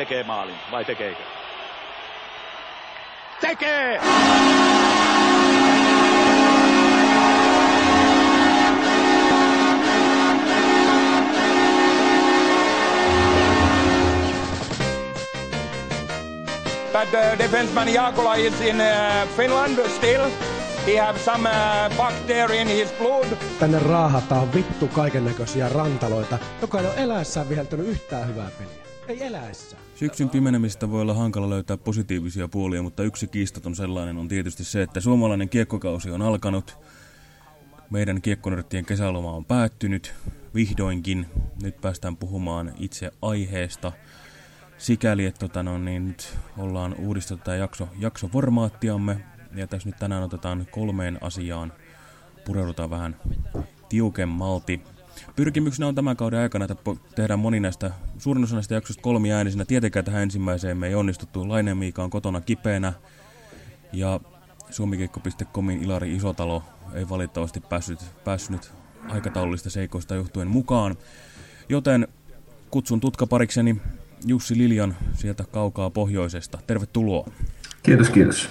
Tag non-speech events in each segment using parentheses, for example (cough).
tekee maalin, vai tekeekö? Tekee! But uh, defenseman Jakola is in uh, Finland still. He have some uh, bacteria in his blood. Tänne raahataan vittu kaiken näköisiä rantaloita, joka ei ole eläessään viheltänyt yhtään hyvää peliä. Ei eläessään. Syksyn pimenemistä voi olla hankala löytää positiivisia puolia, mutta yksi kiistaton sellainen on tietysti se, että suomalainen kiekkokausi on alkanut. Meidän kiekkonörttien kesäloma on päättynyt vihdoinkin. Nyt päästään puhumaan itse aiheesta – sikäli, että tota, no, niin nyt ollaan uudistettu tämä jakso, jaksoformaattiamme. Ja tässä nyt tänään otetaan kolmeen asiaan. Pureudutaan vähän tiukemmalti. Pyrkimyksenä on tämän kauden aikana, että tehdään moni näistä, suurin osa näistä jaksoista kolmiäänisenä. Tietenkään tähän ensimmäiseen me ei onnistuttu. Laineen Miika on kotona kipeänä. Ja suomikeikko.comin Ilari Isotalo ei valitettavasti päässyt, päässyt aikataulullista seikoista johtuen mukaan. Joten kutsun tutkaparikseni Jussi Liljan sieltä kaukaa pohjoisesta. Tervetuloa. Kiitos, kiitos.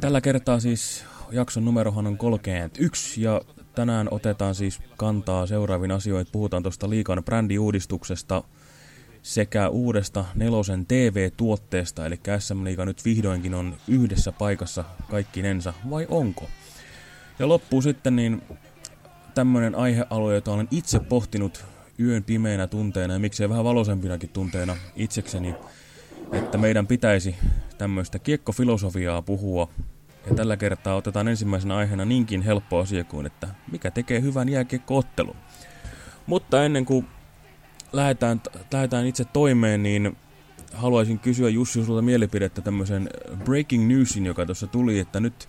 Tällä kertaa siis jakson numerohan on 31 ja tänään otetaan siis kantaa seuraaviin asioihin. Puhutaan tuosta liikan brändiuudistuksesta sekä uudesta nelosen TV-tuotteesta, eli SM Liiga nyt vihdoinkin on yhdessä paikassa kaikkinensa, vai onko? Ja loppuu sitten niin tämmöinen aihealue, jota olen itse pohtinut yön pimeinä tunteina ja miksei vähän valoisempinakin tunteina itsekseni, että meidän pitäisi tämmöistä kiekkofilosofiaa puhua. Ja tällä kertaa otetaan ensimmäisenä aiheena niinkin helppo asia kuin, että mikä tekee hyvän jääkiekkoottelun. Mutta ennen kuin lähdetään, lähdetään itse toimeen, niin haluaisin kysyä Jussi sulta mielipidettä tämmöisen breaking newsin, joka tuossa tuli, että nyt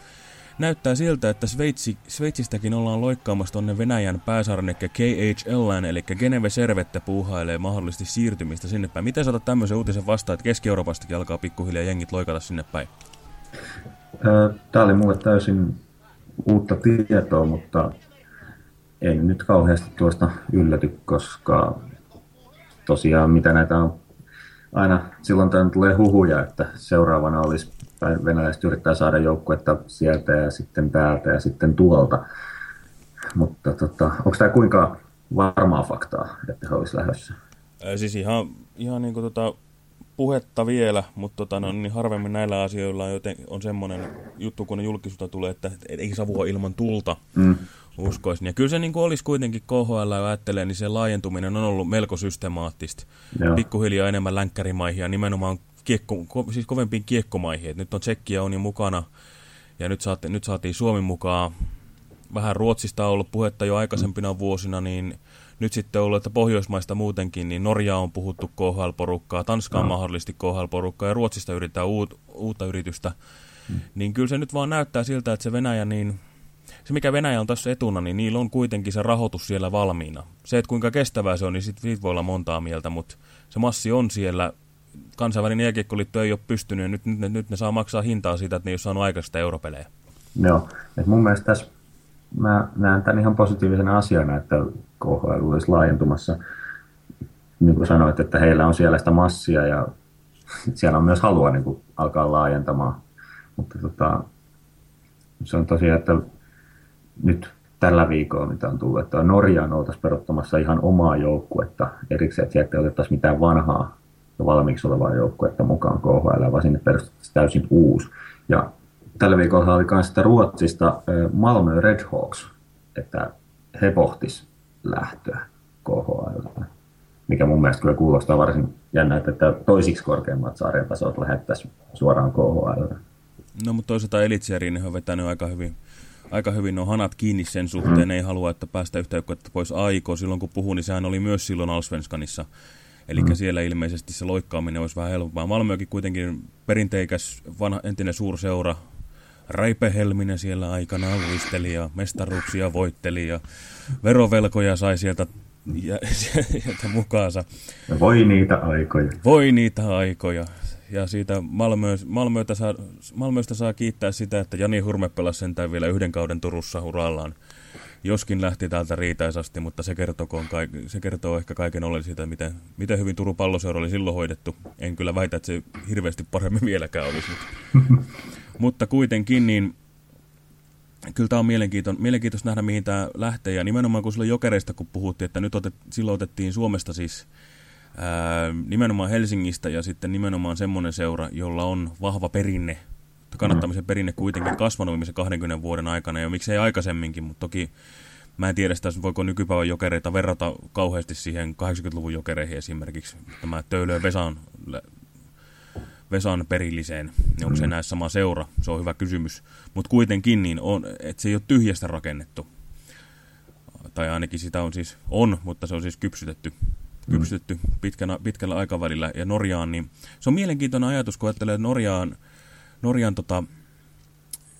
näyttää siltä, että Sveitsi, Sveitsistäkin ollaan loikkaamassa tonne Venäjän pääsarnekkä KHL, eli Geneve Servette puuhailee mahdollisesti siirtymistä sinne päin. Miten saatat tämmöisen uutisen vastaan, että Keski-Euroopastakin alkaa pikkuhiljaa jengit loikata sinne päin? Tämä oli mulle täysin uutta tietoa, mutta en nyt kauheasti tuosta ylläty, koska tosiaan mitä näitä on aina silloin tämän tulee huhuja, että seuraavana olisi tai venäläiset yrittää saada joukkuetta sieltä ja sitten täältä ja sitten tuolta. Mutta tota, onko tämä kuinka varmaa faktaa, että he olisivat lähdössä? Siis ihan, ihan niin kuin tota, puhetta vielä, mutta tota, no, niin harvemmin näillä asioilla on, joten, on semmoinen juttu, kun julkisuutta tulee, että ei savua ilman tulta, mm. uskoisin. Ja kyllä se niin kuin olisi kuitenkin KHL ajattelee, niin se laajentuminen on ollut melko systemaattista. Joo. Pikkuhiljaa enemmän länkkärimaihin ja nimenomaan kiekko, ko, siis kovempiin kiekkomaihin. Et nyt on Tsekkiä on jo mukana ja nyt, saatte, nyt saatiin Suomi mukaan. Vähän Ruotsista on ollut puhetta jo aikaisempina vuosina, niin nyt sitten ollut, että Pohjoismaista muutenkin, niin Norja on puhuttu KHL-porukkaa, Tanska on no. mahdollisesti KHL-porukkaa ja Ruotsista yritetään uut, uutta yritystä. Hmm. Niin kyllä se nyt vaan näyttää siltä, että se Venäjä, niin se mikä Venäjä on tässä etuna, niin niillä on kuitenkin se rahoitus siellä valmiina. Se, että kuinka kestävää se on, niin siitä voi olla montaa mieltä, mutta se massi on siellä kansainvälinen jääkiekkoliitto ei ole pystynyt, ja nyt, nyt, nyt ne saa maksaa hintaa siitä, että ne ei ole saanut aikaista europelejä. Joo, että mun mielestä tässä mä näen tämän ihan positiivisena asiana, että KHL olisi laajentumassa. Niin kuin sanoit, että heillä on siellä sitä massia ja siellä on myös halua niin kuin, alkaa laajentamaan. Mutta tota, se on tosiaan, että nyt tällä viikolla, mitä on tullut, että Norjaan oltaisiin peruttamassa ihan omaa joukkuetta erikseen, että sieltä ei otettaisi mitään vanhaa jo valmiiksi olevaa joukkuetta mukaan KHL, vaan sinne perustettaisiin täysin uusi. Ja tällä viikolla oli myös sitä Ruotsista Malmö Redhawks, että he pohtis lähtöä KHL. Mikä mun mielestä kyllä kuulostaa varsin jännä, että toisiksi korkeimmat sarjan tasot lähettäisiin suoraan KHL. No mutta toisaalta Elitseriin on vetänyt aika hyvin aika hyvin on hanat kiinni sen suhteen, mm. ei halua, että päästä yhtä pois aiko. Silloin kun puhun, niin sehän oli myös silloin Alsvenskanissa Eli mm. siellä ilmeisesti se loikkaaminen olisi vähän helpompaa. Malmökin kuitenkin perinteikäs vanha, entinen suurseura. Raipe Helminen siellä aikanaan luisteli ja mestaruuksia voitteli ja verovelkoja sai sieltä, ja, (laughs) sieltä mukaansa. Voi niitä aikoja. Voi niitä aikoja. Ja siitä Malmö, Malmöstä, saa, Malmöstä saa kiittää sitä, että Jani Hurme pelasi sentään vielä yhden kauden Turussa urallaan joskin lähti täältä riitaisasti, mutta se, se kertoo ehkä kaiken ollen siitä, miten, miten hyvin Turun palloseura oli silloin hoidettu. En kyllä väitä, että se hirveästi paremmin vieläkään olisi. Mutta, (laughs) mutta kuitenkin, niin kyllä tämä on mielenkiintoista, mielenkiintoista nähdä, mihin tämä lähtee. Ja nimenomaan kun silloin jokereista, kun puhuttiin, että nyt otet, silloin otettiin Suomesta siis ää, nimenomaan Helsingistä ja sitten nimenomaan semmoinen seura, jolla on vahva perinne kannattamisen perinne kuitenkin kasvanut viimeisen 20 vuoden aikana, ja miksei aikaisemminkin, mutta toki mä en tiedä sitä, voiko nykypäivän jokereita verrata kauheasti siihen 80-luvun jokereihin esimerkiksi. Tämä Töölö Vesan, Vesan perilliseen, niin onko se näissä sama seura? Se on hyvä kysymys. Mutta kuitenkin niin on, että se ei ole tyhjästä rakennettu. Tai ainakin sitä on siis, on, mutta se on siis kypsytetty kypsytetty pitkänä, pitkällä aikavälillä. Ja Norjaan, niin se on mielenkiintoinen ajatus, kun ajattelee, Norjaan Norjan tota,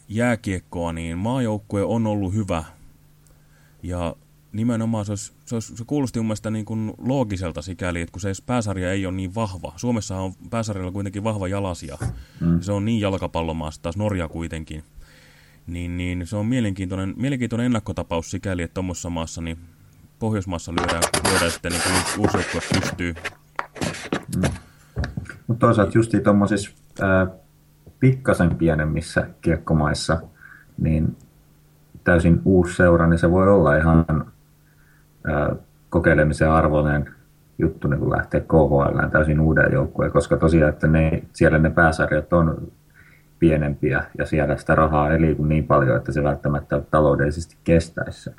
jääkiekkoa, niin maajoukkue on ollut hyvä. Ja nimenomaan se, olisi, se, olisi, se kuulosti mun mielestä niin kuin loogiselta sikäli, että kun se pääsarja ei ole niin vahva. Suomessa on pääsarjalla kuitenkin vahva jalasia. Mm. Se on niin jalkapallomaassa, taas Norja kuitenkin. Niin, niin se on mielenkiintoinen, mielenkiintoinen ennakkotapaus sikäli, että tuommoisessa maassa, niin Pohjoismaassa lyödään, lyödään sitten niin kuin uusi joukkue pystyy. Mm. Mutta toisaalta justiin tuommoisissa pikkasen pienemmissä kiekkomaissa, niin täysin uusi seura, niin se voi olla ihan ää, kokeilemisen arvoinen juttu niin kun lähtee KHL täysin uuden joukkueen, koska tosiaan, että ne, siellä ne pääsarjat on pienempiä ja siellä sitä rahaa ei liiku niin paljon, että se välttämättä taloudellisesti kestäisi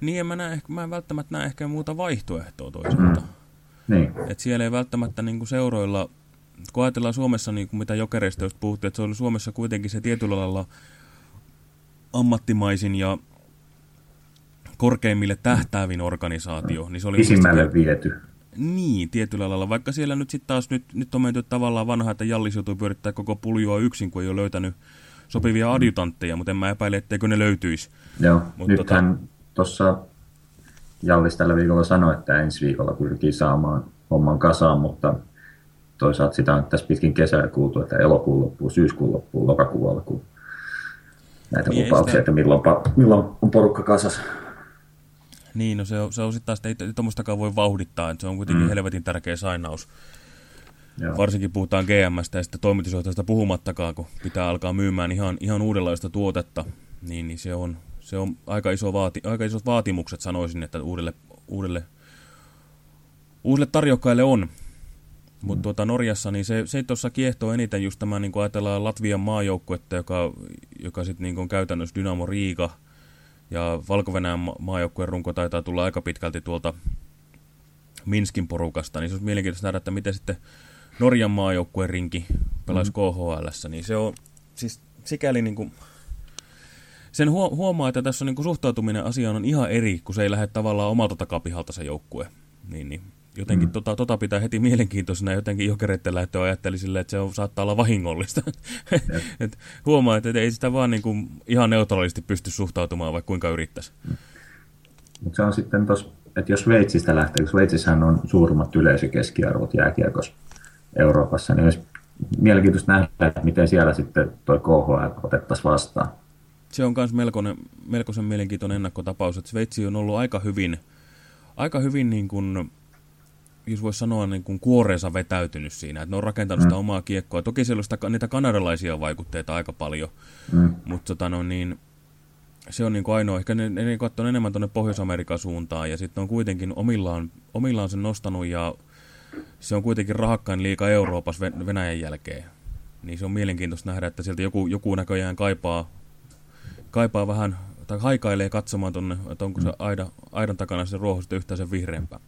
Niin, en mä, näe, mä en välttämättä näe ehkä muuta vaihtoehtoa toisaalta. Mm. Niin. Et siellä ei välttämättä niin kuin seuroilla kun ajatellaan Suomessa, niin kuin mitä jokereista jos puhuttiin, että se oli Suomessa kuitenkin se tietyllä lailla ammattimaisin ja korkeimmille tähtäävin organisaatio. Niin se oli Pisimmälle viety. Niin, tietyllä lailla. Vaikka siellä nyt sitten taas, nyt, nyt on menty tavallaan vanha, että Jallis joutuu pyörittää koko puljua yksin, kun ei ole löytänyt sopivia adjutantteja, mutta en mä epäile, etteikö ne löytyisi. Joo, Mut nythän tuossa tota... Jallis tällä viikolla sanoi, että ensi viikolla pyrkii saamaan homman kasaan, mutta toisaalta sitä on tässä pitkin kesää kuultu, että elokuun loppuu, syyskuun loppuu, lokakuun alkuun. Näitä niin lupauksia, että milloin, milloin on porukka kasas. Niin, no se on, se on sitten taas, ei tuommoistakaan voi vauhdittaa, että se on kuitenkin mm. helvetin tärkeä sainaus. Joo. Varsinkin puhutaan GMstä ja sitten toimitusjohtajasta puhumattakaan, kun pitää alkaa myymään ihan, ihan uudenlaista tuotetta, niin, niin se on, se on aika, iso vaati, aika isot vaatimukset sanoisin, että uudelle, uudelle, uudelle tarjokkaille on. Mutta tuota Norjassa, niin se, se tuossa kiehtoo eniten just tämä, niin kun ajatellaan Latvian maajoukkuetta, joka, joka sitten niin on käytännössä Dynamo Riika, ja Valko-Venäjän ma maajoukkueen runko taitaa tulla aika pitkälti tuolta Minskin porukasta, niin se olisi mielenkiintoista nähdä, että miten sitten Norjan maajoukkueen rinki pelaisi mm. KHL, niin se on siis sikäli niin kuin, sen huomaa, että tässä on niin kuin suhtautuminen asiaan on ihan eri, kun se ei lähde tavallaan omalta takapihalta se joukkue. Niin, niin jotenkin mm. tota, tota pitää heti mielenkiintoisena jotenkin jokereiden lähtöä ajatteli sille, että se on, saattaa olla vahingollista. (laughs) Et huomaa, että ei sitä vaan niin kuin ihan neutraalisti pysty suhtautumaan, vaikka kuinka yrittäisi. Mm. Mutta se on sitten tos, että jos Sveitsistä lähtee, kun Sveitsissähän on suurimmat yleisökeskiarvot jääkiekossa Euroopassa, niin olisi mielenkiintoista nähdä, että miten siellä sitten tuo KHL otettaisiin vastaan. Se on myös melkoinen, melkoisen mielenkiintoinen ennakkotapaus, että Sveitsi on ollut aika hyvin, aika hyvin niin kuin jos voisi sanoa, niin kuin kuoreensa vetäytynyt siinä. Että ne on rakentanut mm. sitä omaa kiekkoa. Toki siellä on sitä, niitä kanadalaisia vaikutteita aika paljon, mm. mutta tota, no, niin, se on niin kuin ainoa. Ehkä ne, ne katsoo enemmän tuonne Pohjois-Amerikan suuntaan ja sitten on kuitenkin omillaan, omillaan sen nostanut ja se on kuitenkin rahakkain liika Euroopassa Venäjän jälkeen. Niin se on mielenkiintoista nähdä, että sieltä joku, joku näköjään kaipaa, kaipaa vähän, tai haikailee katsomaan tuonne, että onko se aida, aidan takana se ruoho sitten yhtään sen vihreämpää.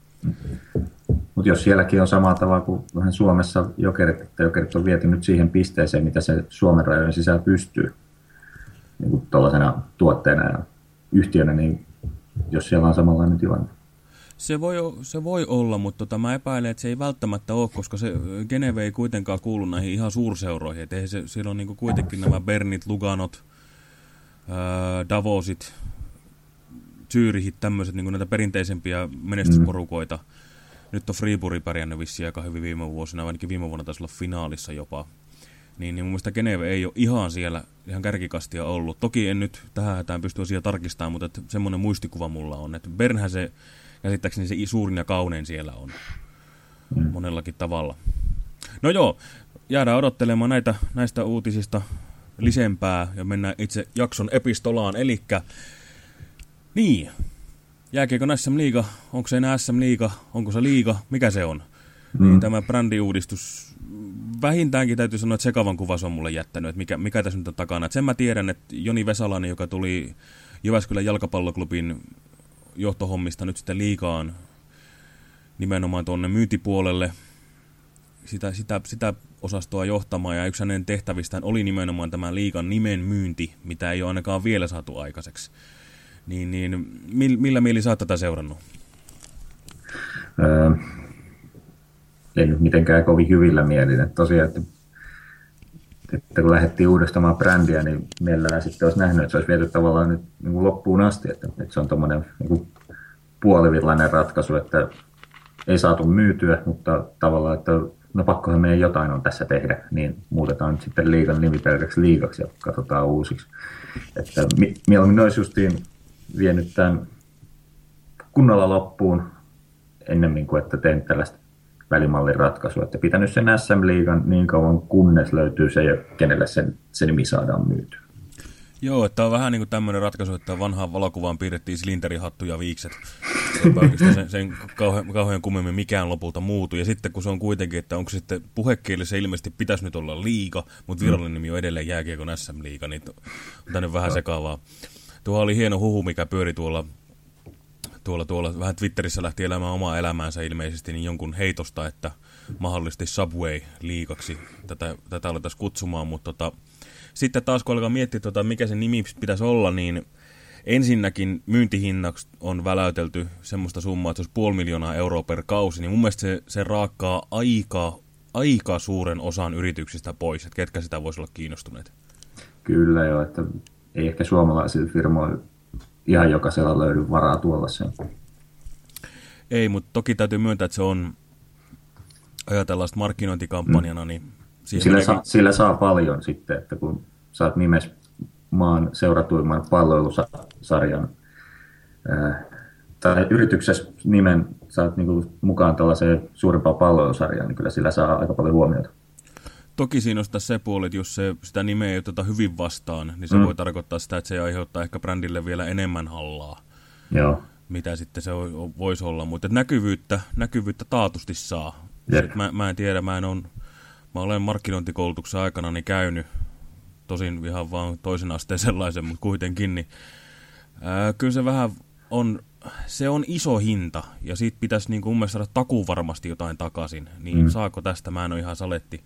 Mutta jos sielläkin on samalla tavalla kuin vähän Suomessa jokerit, että jokerit on viety nyt siihen pisteeseen, mitä se Suomen rajojen sisällä pystyy niin kuin tuollaisena tuotteena ja yhtiönä, niin jos siellä on samanlainen tilanne. Se voi, se voi olla, mutta tota, mä epäilen, että se ei välttämättä ole, koska se Geneve ei kuitenkaan kuulu näihin ihan suurseuroihin. Et se, siellä on niin kuitenkin nämä Bernit, Luganot, ää, Davosit, Zyrihit, tämmöiset niin näitä perinteisempiä menestysporukoita. Mm. Nyt on Freeburg pärjännyt vissiin aika hyvin viime vuosina, ainakin viime vuonna taisi olla finaalissa jopa. Niin, niin mun mielestä Geneve ei ole ihan siellä, ihan kärkikastia ollut. Toki en nyt tähän hätään pysty asiaa tarkistamaan, mutta semmoinen muistikuva mulla on, että Bernhän se käsittääkseni se suurin ja kaunein siellä on monellakin tavalla. No joo, jäädään odottelemaan näitä, näistä uutisista lisempää ja mennään itse jakson epistolaan. Eli niin, jääkiekon SM Liiga, onko se enää SM Liiga, onko se Liiga, mikä se on? Mm. Niin tämä brändiuudistus, vähintäänkin täytyy sanoa, että sekavan kuva se on mulle jättänyt, että mikä, mikä tässä nyt on takana. Et sen mä tiedän, että Joni Vesalainen, joka tuli Jyväskylän jalkapalloklubin johtohommista nyt sitten liikaan nimenomaan tuonne myyntipuolelle, sitä, sitä, sitä osastoa johtamaan ja yksi hänen tehtävistään oli nimenomaan tämä liikan nimen myynti, mitä ei ole ainakaan vielä saatu aikaiseksi. Niin, niin millä mieli sä oot tätä seurannut? Öö, ei nyt mitenkään kovin hyvillä mielin. Että tosiaan, että, että kun lähdettiin uudistamaan brändiä, niin mielellään sitten olisi nähnyt, että se olisi viety tavallaan nyt niin kuin loppuun asti. Että, että se on tuommoinen niin puolivillainen ratkaisu, että ei saatu myytyä, mutta tavallaan, että no pakkohan meidän jotain on tässä tehdä, niin muutetaan nyt sitten liigan nimi pelkäksi liigaksi ja katsotaan uusiksi. Että mieluummin olisi justiin vienyt tämän kunnolla loppuun ennemmin kuin että teen tällaista välimallin ratkaisua, että pitänyt sen SM-liigan niin kauan, kunnes löytyy se, kenelle sen, se nimi saadaan myytyä. Joo, että on vähän niin kuin tämmöinen ratkaisu, että vanhaan valokuvaan piirrettiin silinderihattu ja viikset. sen, sen kauhean, kauhean kummemmin mikään lopulta muutu. Ja sitten kun se on kuitenkin, että onko sitten puhekielessä ilmeisesti pitäisi nyt olla liiga, mutta virallinen nimi on edelleen jääkiekon SM-liiga, niin on tänne vähän sekavaa. Tuo oli hieno huhu, mikä pyöri tuolla, tuolla, tuolla vähän Twitterissä lähti elämään omaa elämäänsä ilmeisesti, niin jonkun heitosta, että mahdollisesti Subway liikaksi tätä, tätä alettaisiin kutsumaan, mutta tota, sitten taas kun alkaa miettiä, tota, mikä se nimi pitäisi olla, niin ensinnäkin myyntihinnaksi on väläytelty semmoista summaa, että olisi puoli miljoonaa euroa per kausi, niin mun mielestä se, se raakkaa aika, aika suuren osan yrityksistä pois, että ketkä sitä voisi olla kiinnostuneet. Kyllä joo, että ei ehkä suomalaisille firmoille ihan jokaisella löydy varaa tuolla sen. Ei, mutta toki täytyy myöntää, että se on ajatellaan markkinointikampanjana, mm. niin sillä, saa, sillä saa paljon sitten, että kun saat nimes maan seuratuimman palvelusarjan ää, tai yrityksessä nimen saat niinku mukaan tällaiseen suurempaan palvelusarjaan, niin kyllä sillä saa aika paljon huomiota. Toki siinä on se puoli, että jos se, sitä nimeä ei oteta hyvin vastaan, niin se mm. voi tarkoittaa sitä, että se aiheuttaa ehkä brändille vielä enemmän hallaa. Joo. Mitä sitten se voisi olla, mutta näkyvyyttä, näkyvyyttä taatusti saa. Mä, mä en tiedä, mä en on, mä olen markkinointikoulutuksen aikana niin käynyt, tosin ihan vaan toisen asteen (laughs) sellaisen, mutta kuitenkin, niin ää, kyllä se vähän on, se on iso hinta, ja siitä pitäisi niin kuin mun mielestä saada takuu varmasti jotain takaisin, niin mm. saako tästä, mä en ole ihan saletti.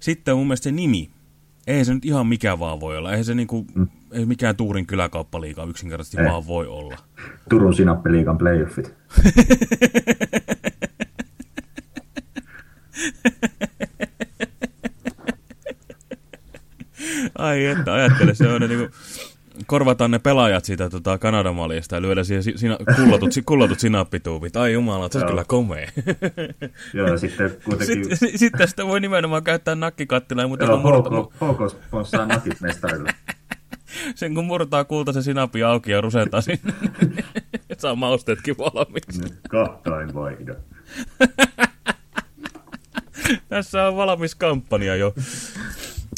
Sitten mun mielestä se nimi, ei se nyt ihan mikä vaan voi olla, ei se niinku, mm. ei mikään Tuurin kyläkauppaliiga yksinkertaisesti ei. vaan voi olla. Turun sinappiliigan playoffit. Ai että, ajattele, se on niin kuin, korvataan ne pelaajat siitä tota, Kanadan maljasta ja lyödä siihen sina, kullatut, kullatut sinappituubit. Ai jumala, se on kyllä komea. Joo, sitten kuitenkin... Sitten, sitten sitä voi nimenomaan käyttää nakkikattilaa, mutta Joo, kun murtaa... HK sponssaa nakit mestarille. (laughs) Sen kun murtaa kultaisen sinappi auki ja rusentaa sinne, (laughs) saa mausteetkin valmiiksi. Kahtain vaihda. (laughs) Tässä on valmis kampanja jo.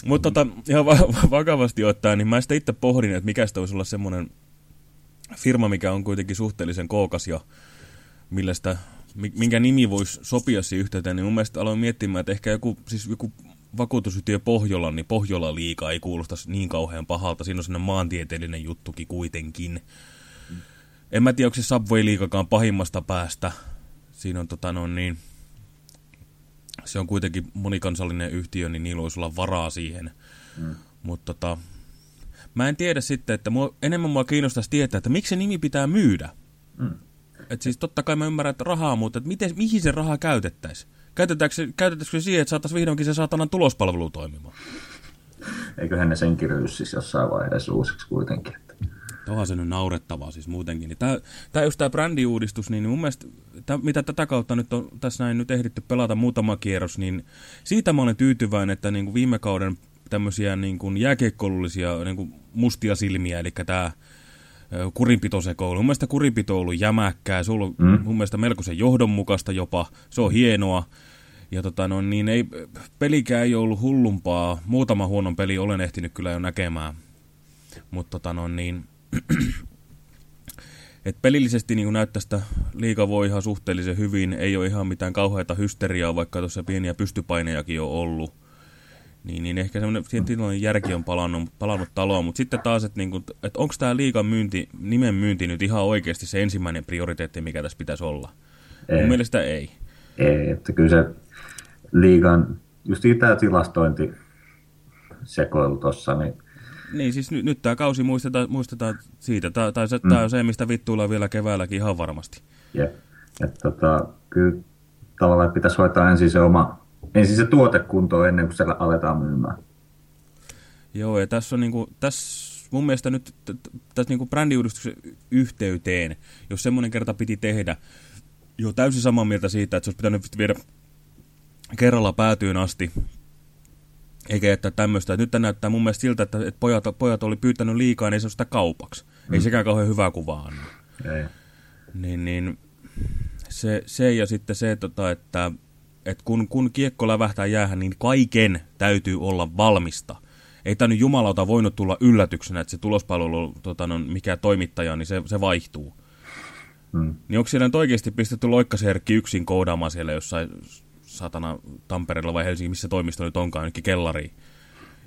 Mutta tota, ihan va vakavasti ottaen, niin mä sitten itse pohdin, että mikä sitä voisi olla semmoinen firma, mikä on kuitenkin suhteellisen kookas ja millä sitä, minkä nimi voisi sopia siihen yhteyteen, niin mun mielestä aloin miettimään, että ehkä joku, siis joku vakuutusyhtiö Pohjola, niin Pohjola liikaa ei kuulosta niin kauhean pahalta. Siinä on sellainen maantieteellinen juttukin kuitenkin. En mä tiedä, onko se Subway liikakaan pahimmasta päästä. Siinä on tota no niin, se on kuitenkin monikansallinen yhtiö, niin niillä olisi olla varaa siihen. Mm. Mutta tota, mä en tiedä sitten, että mua, enemmän mua kiinnostaisi tietää, että miksi se nimi pitää myydä. Mm. Et siis totta kai mä ymmärrän, että rahaa, mutta että miten, mihin se rahaa käytettäisiin? Käytetäänkö se, käytetäänkö se siihen, että saataisiin vihdoinkin se saatanan tulospalvelu toimimaan? Eiköhän ne senkin siis jossain vaiheessa uusiksi kuitenkin. Onhan se nyt naurettavaa siis muutenkin. Niin tämä, tämä just tämä brändiuudistus, niin mun mielestä, tämä, mitä tätä kautta nyt on tässä näin nyt ehditty pelata muutama kierros, niin siitä mä olen tyytyväinen, että niin kuin viime kauden tämmöisiä niin kuin jääkiekkoilullisia niin kuin mustia silmiä, eli tämä kurinpitosekoilu. Mun mielestä kurinpito on ollut jämäkkää, se on ollut mm. mun mielestä melkoisen johdonmukaista jopa, se on hienoa. Ja tota, no, niin ei, pelikään ei ollut hullumpaa, muutama huonon peli olen ehtinyt kyllä jo näkemään. Mutta tota, no, niin, (clears throat) et pelillisesti niin näyttää sitä liiga voi ihan suhteellisen hyvin, ei ole ihan mitään kauheata hysteriaa, vaikka tuossa pieniä pystypainejakin on ollut. Niin, niin ehkä semmoinen tilanne järki on palannut, palannut taloon, mutta sitten taas, että niin et onko tämä liigan myynti, nimen myynti nyt ihan oikeasti se ensimmäinen prioriteetti, mikä tässä pitäisi olla? Ei. Mun mielestä ei. Ei, että kyllä se liigan, just tämä tilastointi sekoilu tuossa, niin niin, siis nyt, nyt tämä kausi muistetaan, muistetaan siitä. Tämä, tai se, mm. tämä on se, mistä vittuilla vielä keväälläkin ihan varmasti. Jep. Että tota, kyllä tavallaan pitäisi hoitaa ensin se oma, ensin se tuotekunto ennen kuin siellä aletaan myymään. Joo, ja tässä on niinku, tässä mun mielestä nyt tässä niinku brändiuudistuksen yhteyteen, jos semmoinen kerta piti tehdä, jo täysin samaa mieltä siitä, että se olisi pitänyt viedä kerralla päätyyn asti, eikä että tämmöistä. Nyt näyttää mun mielestä siltä, että, että pojat, pojat oli pyytänyt liikaa, niin se sitä kaupaksi. Mm. Ei sekään kauhean hyvää kuvaa anna. Ei. Niin, niin se, se ja sitten se, tota, että, että kun, kun kiekko lävähtää jäähän, niin kaiken täytyy olla valmista. Ei tämä nyt jumalauta voinut tulla yllätyksenä, että se tulospalvelu, tota, no, mikä toimittaja, niin se, se vaihtuu. Mm. Niin onko siellä nyt oikeasti pistetty loikkaserkki yksin koodaamaan siellä jossain satana Tampereella vai Helsinki, missä toimisto nyt onkaan, nytkin kellariin.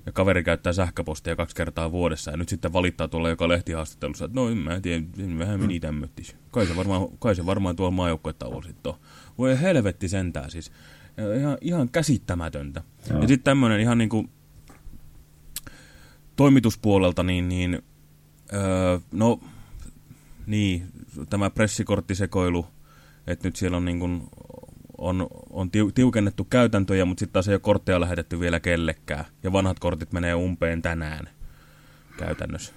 Ja kaveri käyttää sähköpostia kaksi kertaa vuodessa ja nyt sitten valittaa tuolla joka lehtihaastattelussa, että no en mä tiedä, vähän meni tämmöttis. Kai se varmaan, kai se varmaan tuolla maajoukkuetauolla sitten on. Voi helvetti sentään siis. Ihan, ihan käsittämätöntä. Ja, ja sitten tämmöinen ihan niin kuin toimituspuolelta, niin, niin öö, no niin, tämä pressikorttisekoilu, että nyt siellä on niin kuin on, on tiukennettu käytäntöjä, mutta sitten taas ei ole kortteja lähetetty vielä kellekään. Ja vanhat kortit menee umpeen tänään käytännössä.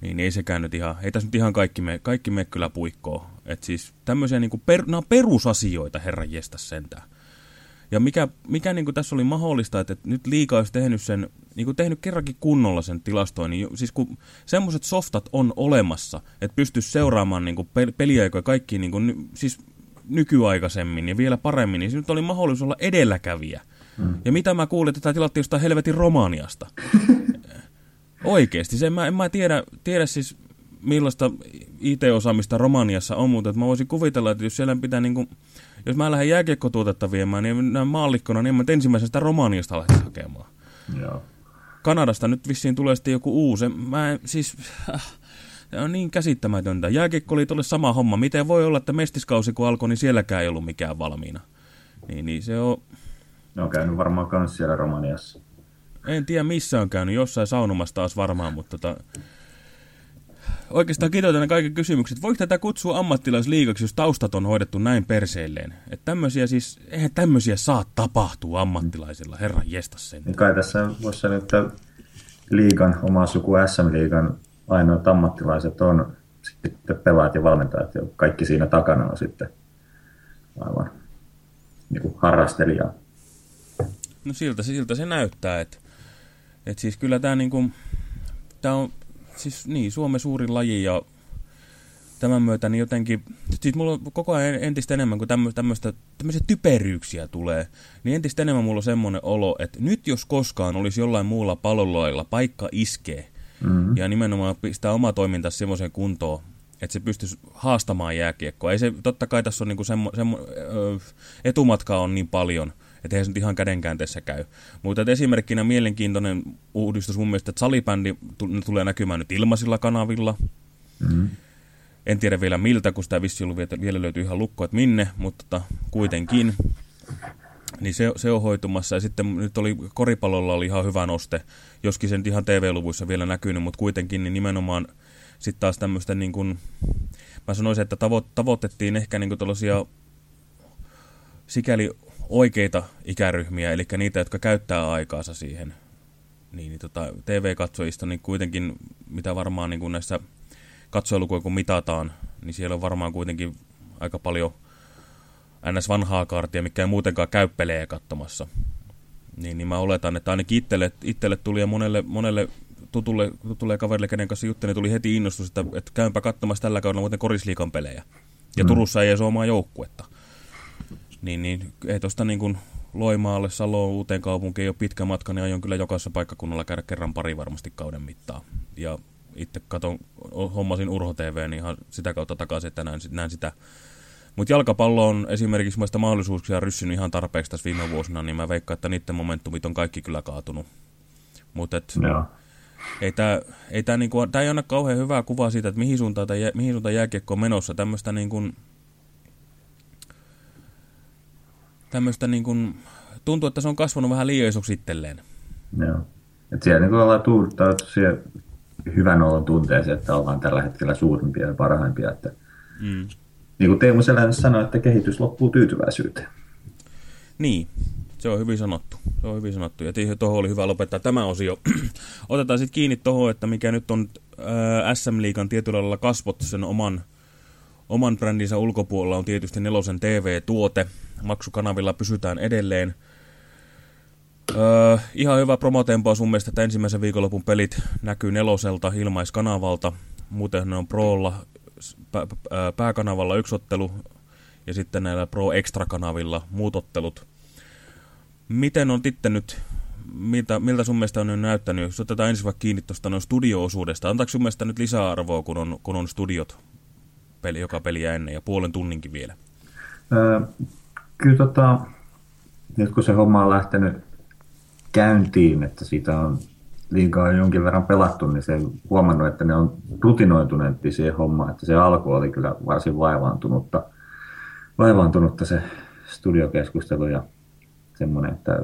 Niin ei sekään nyt ihan, ei tässä nyt ihan kaikki me, kaikki me kyllä puikkoo. Että siis tämmöisiä niinku per, nämä on perusasioita, herran jestä sentään. Ja mikä, mikä niinku tässä oli mahdollista, että, nyt liikaa olisi tehnyt sen, niinku tehnyt kerrankin kunnolla sen tilastoinnin. Siis kun semmoiset softat on olemassa, että pystyisi seuraamaan niinku peliaikoja kaikki, niinku, siis nykyaikaisemmin ja vielä paremmin, niin nyt oli mahdollisuus olla edelläkävijä. Mm. Ja mitä mä kuulin, että tämä tilattiin jostain helvetin Romaniasta. (laughs) Oikeesti, se en mä, en mä tiedä, tiedä siis millaista IT-osaamista Romaniassa on, mutta mä voisin kuvitella, että jos siellä pitää niinku, jos mä lähden jääkiekkotuotetta viemään, niin näin maallikkona, niin mä ensimmäisenä sitä Romaniasta lähden hakemaan. Joo. Kanadasta nyt vissiin tulee sitten joku uusi. Mä en, siis, äh, on niin käsittämätöntä. Jääkiekko sama homma. Miten voi olla, että mestiskausi kun alkoi, niin sielläkään ei ollut mikään valmiina. Niin, niin se on... Ne on käynyt varmaan myös siellä Romaniassa. En tiedä missä on käynyt, jossain saunomassa taas varmaan, mutta tota... Oikeastaan kiteytän kaikki kysymykset. Voiko tätä kutsua ammattilaisliikaksi, jos taustat on hoidettu näin perseelleen? Että tämmöisiä siis, eihän tämmöisiä saa tapahtua ammattilaisilla, herran jestas sen. Niin kai tässä voisi sanoa, että liigan, oma suku SM-liigan ainoat ammattilaiset on sitten pelaajat ja valmentajat, ja kaikki siinä takana on sitten aivan niin kuin harrastelijaa. No siltä, siltä se näyttää, että, että siis kyllä tämä, niin kuin, tämä on siis niin, Suomen suurin laji ja tämän myötä niin jotenkin, siis mulla on koko ajan entistä enemmän, kun tämmöistä, tämmöisiä typeryyksiä tulee, niin entistä enemmän mulla on semmoinen olo, että nyt jos koskaan olisi jollain muulla pallolla paikka iskee, mm-hmm. ja nimenomaan pistää oma toiminta semmoiseen kuntoon, että se pystyisi haastamaan jääkiekkoa. Ei se, totta kai tässä on niinku semmo, semmo, etumatkaa on niin paljon, että ei se nyt ihan kädenkäänteessä käy. Mutta esimerkkinä mielenkiintoinen uudistus mun mielestä, että salibändi tulee näkymään nyt ilmaisilla kanavilla. Mm-hmm. En tiedä vielä miltä, kun sitä vissi vielä löytyy ihan lukko, että minne, mutta tota, kuitenkin. Niin se, se on hoitumassa. Ja sitten nyt oli koripallolla oli ihan hyvä noste, joskin sen ihan TV-luvuissa vielä näkynyt, mutta kuitenkin niin nimenomaan sitten taas tämmöistä niin kuin, mä sanoisin, että tavo tavoitettiin ehkä niin kuin sikäli oikeita ikäryhmiä, eli niitä, jotka käyttää aikaansa siihen. Niin, niin tota, TV-katsojista, niin kuitenkin, mitä varmaan niin näissä katsojalukuja kun mitataan, niin siellä on varmaan kuitenkin aika paljon ns. vanhaa kaartia, mikä ei muutenkaan käy pelejä katsomassa. Niin, niin mä oletan, että ainakin itselle, itselle tuli ja monelle, monelle tutulle, tutulle kaverille, kenen kanssa juttelin, tuli heti innostus, että, että käympä katsomassa tällä kaudella muuten korisliikan pelejä. Ja mm. Turussa ei edes ole omaa joukkuetta. Niin, niin ei tuosta niin kuin Loimaalle, Saloon, uuteen kaupunkiin ei ole pitkä matka, niin aion kyllä jokaisessa paikkakunnalla käydä kerran pari varmasti kauden mittaan. Ja itse katon, hommasin Urho TV, niin ihan sitä kautta takaisin, että näen, näen sitä. Mutta jalkapallo on esimerkiksi muista mahdollisuuksia ryssynyt ihan tarpeeksi tässä viime vuosina, niin mä veikkaan, että niiden momentumit on kaikki kyllä kaatunut. Mutta ei tämä ei, tää niinku, tää ei anna kauhean hyvää kuvaa siitä, että mihin suuntaan, tää, mihin suuntaan jääkiekko on menossa. Tämmöistä niinku, tämmöistä niinku, tuntuu, että se on kasvanut vähän liian isoksi itselleen. Joo. Et siellä niin ollaan tuuduttauduttu siihen hyvän olon tunteeseen, että ollaan tällä hetkellä suurimpia ja parhaimpia. Että, mm. Niin kuin Teemu Selänne sanoi, että kehitys loppuu tyytyväisyyteen. Niin, se on hyvin sanottu. Se on hyvin sanottu. Ja tuohon oli hyvä lopettaa tämä osio. (clears throat) Otetaan sitten kiinni tuohon, että mikä nyt on äh, SM-liigan tietyllä lailla kasvot sen oman, oman brändinsä ulkopuolella on tietysti nelosen TV-tuote. Maksukanavilla pysytään edelleen. Öö, ihan hyvä promotempo sun mielestä, että ensimmäisen viikonlopun pelit näkyy neloselta ilmaiskanavalta. Muuten ne on Pääkanavalla yksi ottelu ja sitten näillä Pro Extra-kanavilla muut ottelut. Miten on sitten nyt, miltä, miltä sun mielestä on nyt näyttänyt, jos otetaan ensin vaikka kiinni tuosta noin studio-osuudesta, antaako sun mielestä nyt lisäarvoa, kun on, kun on studiot peli, joka peliä ennen ja puolen tunninkin vielä? Öö, kyllä tota, nyt kun se homma on lähtenyt käyntiin, että siitä on liikaa jonkin verran pelattu, niin se huomannut, että ne on rutinoituneempi siihen hommaan, että se alku oli kyllä varsin vaivaantunutta, vaivaantunutta se studiokeskustelu ja semmoinen, että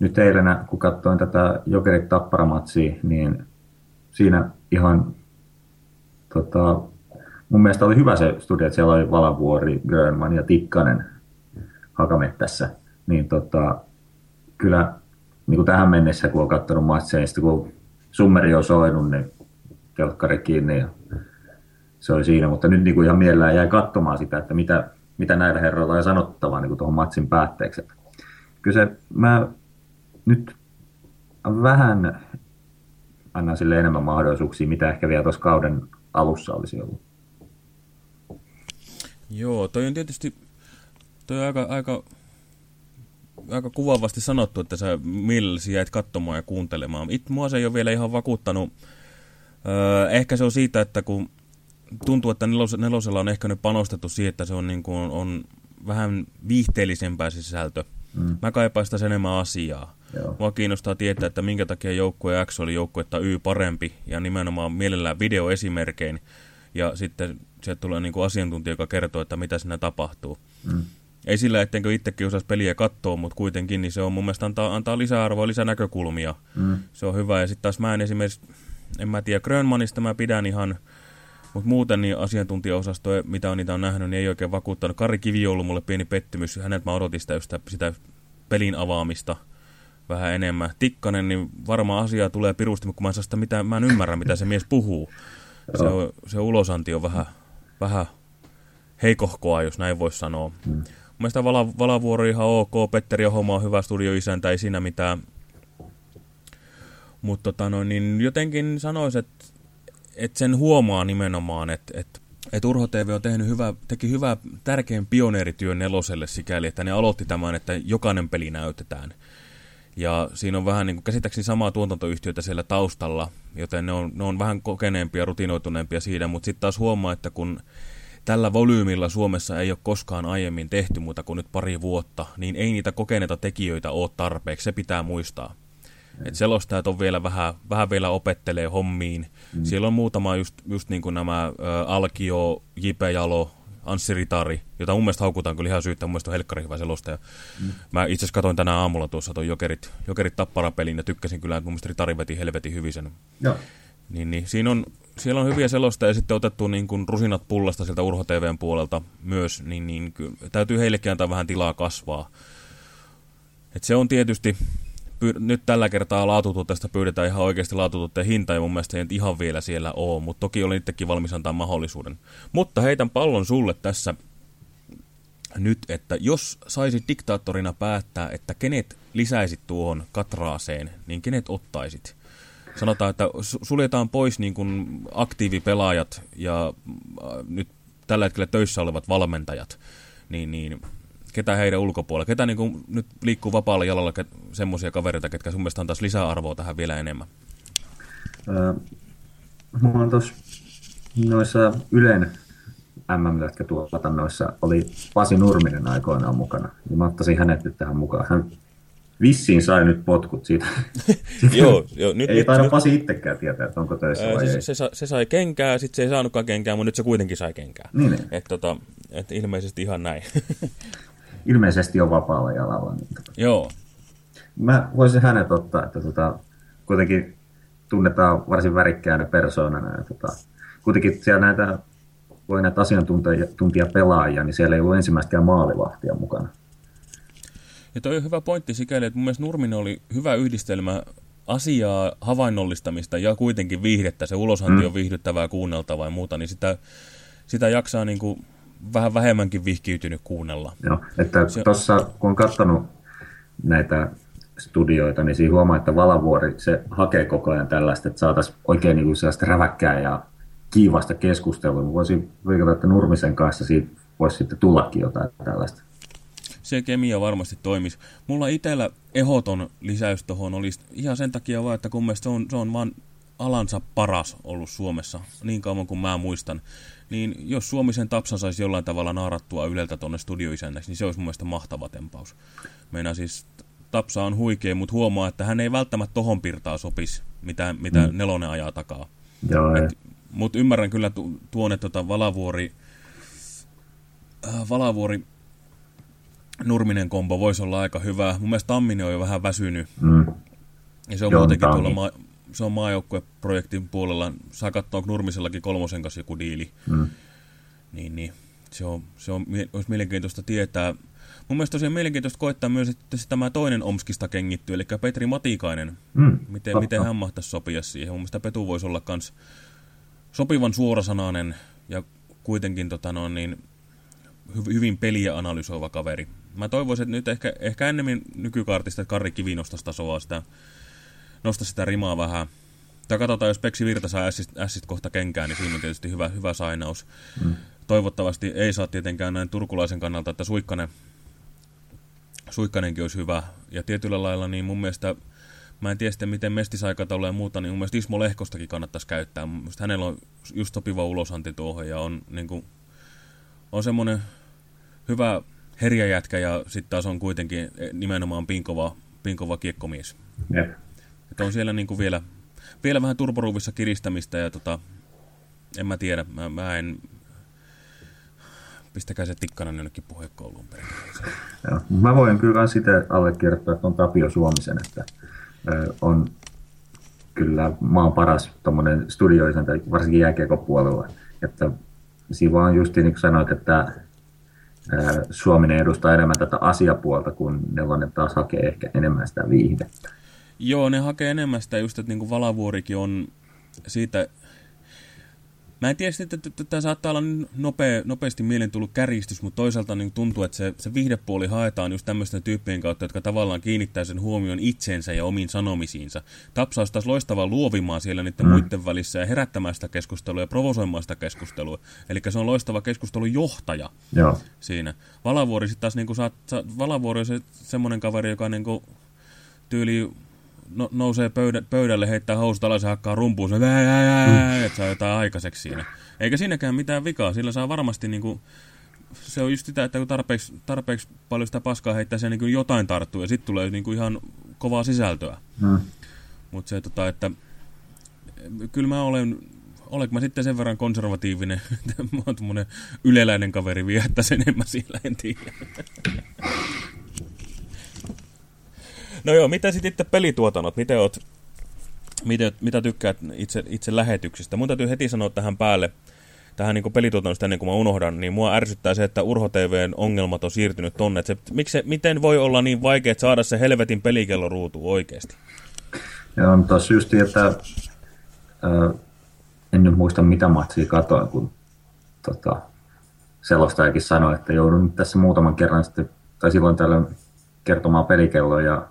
nyt eilenä, kun katsoin tätä Jokerit Tapparamatsia, niin siinä ihan tota, mun mielestä oli hyvä se studio, että siellä oli Valavuori, Grönman ja Tikkanen Hakamettässä, niin tota, kyllä niin kuin tähän mennessä, kun on katsonut matseja, niin kun summeri on soinut, niin kelkkari kiinni ja se oli siinä. Mutta nyt niin kuin ihan mielellään jäi katsomaan sitä, että mitä, mitä näillä herroilla on sanottavaa niin kuin tuohon matsin päätteeksi. Kyllä se, mä nyt vähän annan sille enemmän mahdollisuuksia, mitä ehkä vielä tuossa kauden alussa olisi ollut. Joo, toi on tietysti toi on aika, aika aika kuvaavasti sanottu, että sä millesi jäit katsomaan ja kuuntelemaan. It, mua se ei ole vielä ihan vakuuttanut. Öö, ehkä se on siitä, että kun tuntuu, että nelos, nelosella on ehkä nyt panostettu siihen, että se on, niin kuin, on vähän viihteellisempää se sisältö. Mm. Mä kaipaan sitä enemmän asiaa. Joo. Mua kiinnostaa tietää, että minkä takia joukkue X oli joukkuetta Y parempi ja nimenomaan mielellään videoesimerkein. Ja sitten sieltä tulee niin kuin asiantuntija, joka kertoo, että mitä siinä tapahtuu. Mm ei sillä, ettenkö itsekin osaisi peliä katsoa, mutta kuitenkin niin se on mun mielestä antaa, antaa lisäarvoa, lisänäkökulmia. Mm. Se on hyvä. Ja sitten taas mä en esimerkiksi, en mä tiedä, Grönmanista mä pidän ihan, mutta muuten niin asiantuntijaosasto, mitä on niitä on nähnyt, niin ei oikein vakuuttanut. Kari Kivi on ollut mulle pieni pettymys. Hänet mä odotin sitä, sitä, sitä pelin avaamista vähän enemmän. Tikkanen, niin varmaan asiaa tulee pirusti, mutta kun mä en, sitä mitään, mä en ymmärrä, mitä se mies puhuu. Se, on, se ulosanti on vähän, vähän heikohkoa, jos näin voisi sanoa. Mm. Mielestäni Vala, Valavuoro ihan ok, Petteri Homa on hyvä studioisäntä, ei siinä mitään. Mutta tota no, niin jotenkin sanoisin, että et sen huomaa nimenomaan, että et, et Urho TV on tehnyt hyvä, teki hyvää tärkeän pioneerityön neloselle sikäli, että ne aloitti tämän, että jokainen peli näytetään. Ja siinä on vähän niin kuin käsittääkseni samaa tuotantoyhtiötä siellä taustalla, joten ne on, ne on vähän kokeneempia, rutinoituneempia siinä, mutta sitten taas huomaa, että kun tällä volyymilla Suomessa ei ole koskaan aiemmin tehty muuta kuin nyt pari vuotta, niin ei niitä kokeneita tekijöitä ole tarpeeksi, se pitää muistaa. Et selostajat on vielä vähän, vähän vielä opettelee hommiin. Mm. Siellä on muutama just, just niin kuin nämä ä, Alkio, Jipe Jalo, Anssi Ritari, jota mun mielestä haukutaan kyllä ihan syyttä, mun mielestä on helkkari hyvä selostaja. Mm. Mä itse asiassa katsoin tänään aamulla tuossa tuon Jokerit, Jokerit tapparapelin ja tykkäsin kyllä, että mun mielestä Ritari veti helvetin hyvin sen. Joo. Niin, niin siinä on, siellä on hyviä selosta ja sitten otettu niin kuin rusinat pullasta sieltä Urho TVn puolelta myös, niin, niin täytyy heillekin antaa vähän tilaa kasvaa. Et se on tietysti, nyt tällä kertaa laatutuotteesta pyydetään ihan oikeasti laatutuotteen hinta, ja mun mielestä ei ihan vielä siellä ole, mutta toki olen itsekin valmis antaa mahdollisuuden. Mutta heitän pallon sulle tässä nyt, että jos saisit diktaattorina päättää, että kenet lisäisit tuohon katraaseen, niin kenet ottaisit? Sanotaan, että suljetaan pois niin kuin aktiivipelaajat ja äh, nyt tällä hetkellä töissä olevat valmentajat, niin, niin ketä heidän ulkopuolella, ketä niin kuin nyt liikkuu vapaalla jalalla, semmoisia kavereita, ketkä sun mielestä antaisi lisäarvoa tähän vielä enemmän? Öö, on tuossa noissa Ylen MM-lätkätuotannoissa oli Pasi Nurminen aikoinaan mukana. Ja mä ottaisin hänet nyt tähän mukaan. Hän vissiin sai nyt potkut siitä. (laughs) joo, joo, nyt, ei nyt, taida nyt, Pasi itsekään tietää, että onko töissä ää, vai se, ei. Se, se, se, sai kenkää, sitten se ei saanutkaan kenkää, mutta nyt se kuitenkin sai kenkää. Niin, niin. Et, tota, et ilmeisesti ihan näin. (laughs) ilmeisesti on vapaalla jalalla. Niin tota. Joo. Mä voisin hänet ottaa, että tota, kuitenkin tunnetaan varsin värikkäänä persoonana. Ja tota, kuitenkin siellä näitä voi näitä asiantuntijapelaajia, niin siellä ei ollut ensimmäistäkään maalivahtia mukana. Ja toi on hyvä pointti sikäli, että mun mielestä Nurminen oli hyvä yhdistelmä asiaa, havainnollistamista ja kuitenkin viihdettä. Se ulosanti mm. on viihdyttävää kuunneltavaa ja muuta, niin sitä, sitä jaksaa niin kuin vähän vähemmänkin vihkiytynyt kuunnella. Joo, että se... tuossa kun on katsonut näitä studioita, niin siinä huomaa, että Valavuori se hakee koko ajan tällaista, että saataisiin oikein niin sellaista räväkkää ja kiivasta keskustelua. Voisin veikata, että Nurmisen kanssa siitä voisi sitten tullakin jotain tällaista. Se kemia varmasti toimisi. Mulla itsellä ehoton lisäys tuohon olisi ihan sen takia vaan, että kun mielestä se on, se on vaan alansa paras ollut Suomessa, niin kauan kuin mä muistan. Niin jos Suomi sen tapsan saisi jollain tavalla naarattua Yleltä tuonne studioisännäksi, niin se olisi mun mielestä mahtava tempaus. Meina siis Tapsa on huikea, mutta huomaa, että hän ei välttämättä tohon pirtaa sopisi, mitä, mitä mm. nelonen ajaa takaa. Mutta ymmärrän kyllä tu, tuon, että tota Valavuori, äh, Valavuori Nurminen kombo voisi olla aika hyvä. Mun mielestä Tamminen on jo vähän väsynyt. Mm. Ja se on Joo, muutenkin tuolla ma se on maajoukkueprojektin puolella. Saa katsoa Nurmisellakin kolmosen kanssa joku diili. Mm. Niin, niin. Se, on, se on, olisi mielenkiintoista tietää. Mun mielestä tosiaan mielenkiintoista koettaa myös, että se tämä toinen Omskista kengitty, eli Petri Matikainen. Mm, miten, miten hän mahtaisi sopia siihen. Mun mielestä Petu voisi olla myös sopivan suorasanainen ja kuitenkin tota no, niin, hy hyvin peliä analysoiva kaveri. Mä toivoisin, että nyt ehkä, ehkä ennemmin nykykaartista, että Karri Kivi nostaisi tasoa sitä, nostaisi sitä rimaa vähän. Tai katsotaan, jos Peksi Virta saa ässist kohta kenkään, niin siinä on tietysti hyvä, hyvä sainaus. Mm. Toivottavasti ei saa tietenkään näin turkulaisen kannalta, että Suikkanen, Suikkanenkin olisi hyvä. Ja tietyllä lailla niin mun mielestä Mä en tiedä sitten, miten mestisaikataulu ja muuta, niin mun mielestä Ismo Lehkostakin kannattaisi käyttää. Mun hänellä on just sopiva ulosanti tuohon ja on, niin kuin, on semmoinen hyvä herjäjätkä ja sitten taas on kuitenkin nimenomaan pinkova, pinkova kiekkomies. Yep. Että on siellä niin kuin vielä, vielä vähän turboruuvissa kiristämistä ja tota, en mä tiedä, mä, mä en, pistäkää se tikkana jonnekin puhekouluun Joo, mä voin kyllä sitten allekirjoittaa on Tapio Suomisen, että on kyllä maan paras tuommoinen studioisäntä, varsinkin jääkiekopuolella. Että siinä vaan just niin kuin sanoit, että Suominen edustaa enemmän tätä asiapuolta, kun Nelonen taas hakee ehkä enemmän sitä viihdettä. Joo, ne hakee enemmän sitä just, että niin kuin Valavuorikin on siitä Mä en tiedä sitten, että tämä saattaa olla nopea, nopeasti mieleen tullut kärjistys, mutta toisaalta niin tuntuu, että se, se viihdepuoli haetaan just tämmöisten tyyppien kautta, jotka tavallaan kiinnittää sen huomion itseensä ja omiin sanomisiinsa. Tapsaus taas loistavaa luovimaan siellä niiden mm. muiden välissä ja herättämään sitä keskustelua ja provosoimaan sitä keskustelua. Eli se on loistava keskustelun johtaja Joo. siinä. Valavuori sitten taas, niin kuin saat, saat, Valavuori on se, semmoinen kaveri, joka niin kuin, tyyli no, nousee pöydä, pöydälle, heittää housut alas ja hakkaa rumpuun, se, ää, että saa jotain aikaiseksi siinä. Eikä siinäkään mitään vikaa, sillä saa varmasti niinku, se on just sitä, että kun tarpeeksi, tarpeeksi paljon sitä paskaa heittää, se niin jotain tarttuu ja sitten tulee niinku ihan kovaa sisältöä. Hmm. Mutta se, tota, että kyllä mä olen, olenko mä sitten sen verran konservatiivinen, (laughs) että mä oon yleläinen kaveri viettäisi enemmän siellä, en tiedä. No joo, mitä sitten itse pelituotannot? Miten oot, miten, mitä tykkäät itse, itse lähetyksistä? Mun täytyy heti sanoa tähän päälle, tähän niin pelituotannosta ennen kuin mä unohdan, niin mua ärsyttää se, että Urho TVn ongelmat on siirtynyt tonne. Se, miksi, miten voi olla niin vaikea saada se helvetin pelikello ruutu oikeasti? Joo, mutta tuossa just, että äh, en nyt muista mitä matsia katoin, kun tota, selostajakin sanoi, että joudun tässä muutaman kerran sitten, tai silloin tällöin kertomaan pelikelloa ja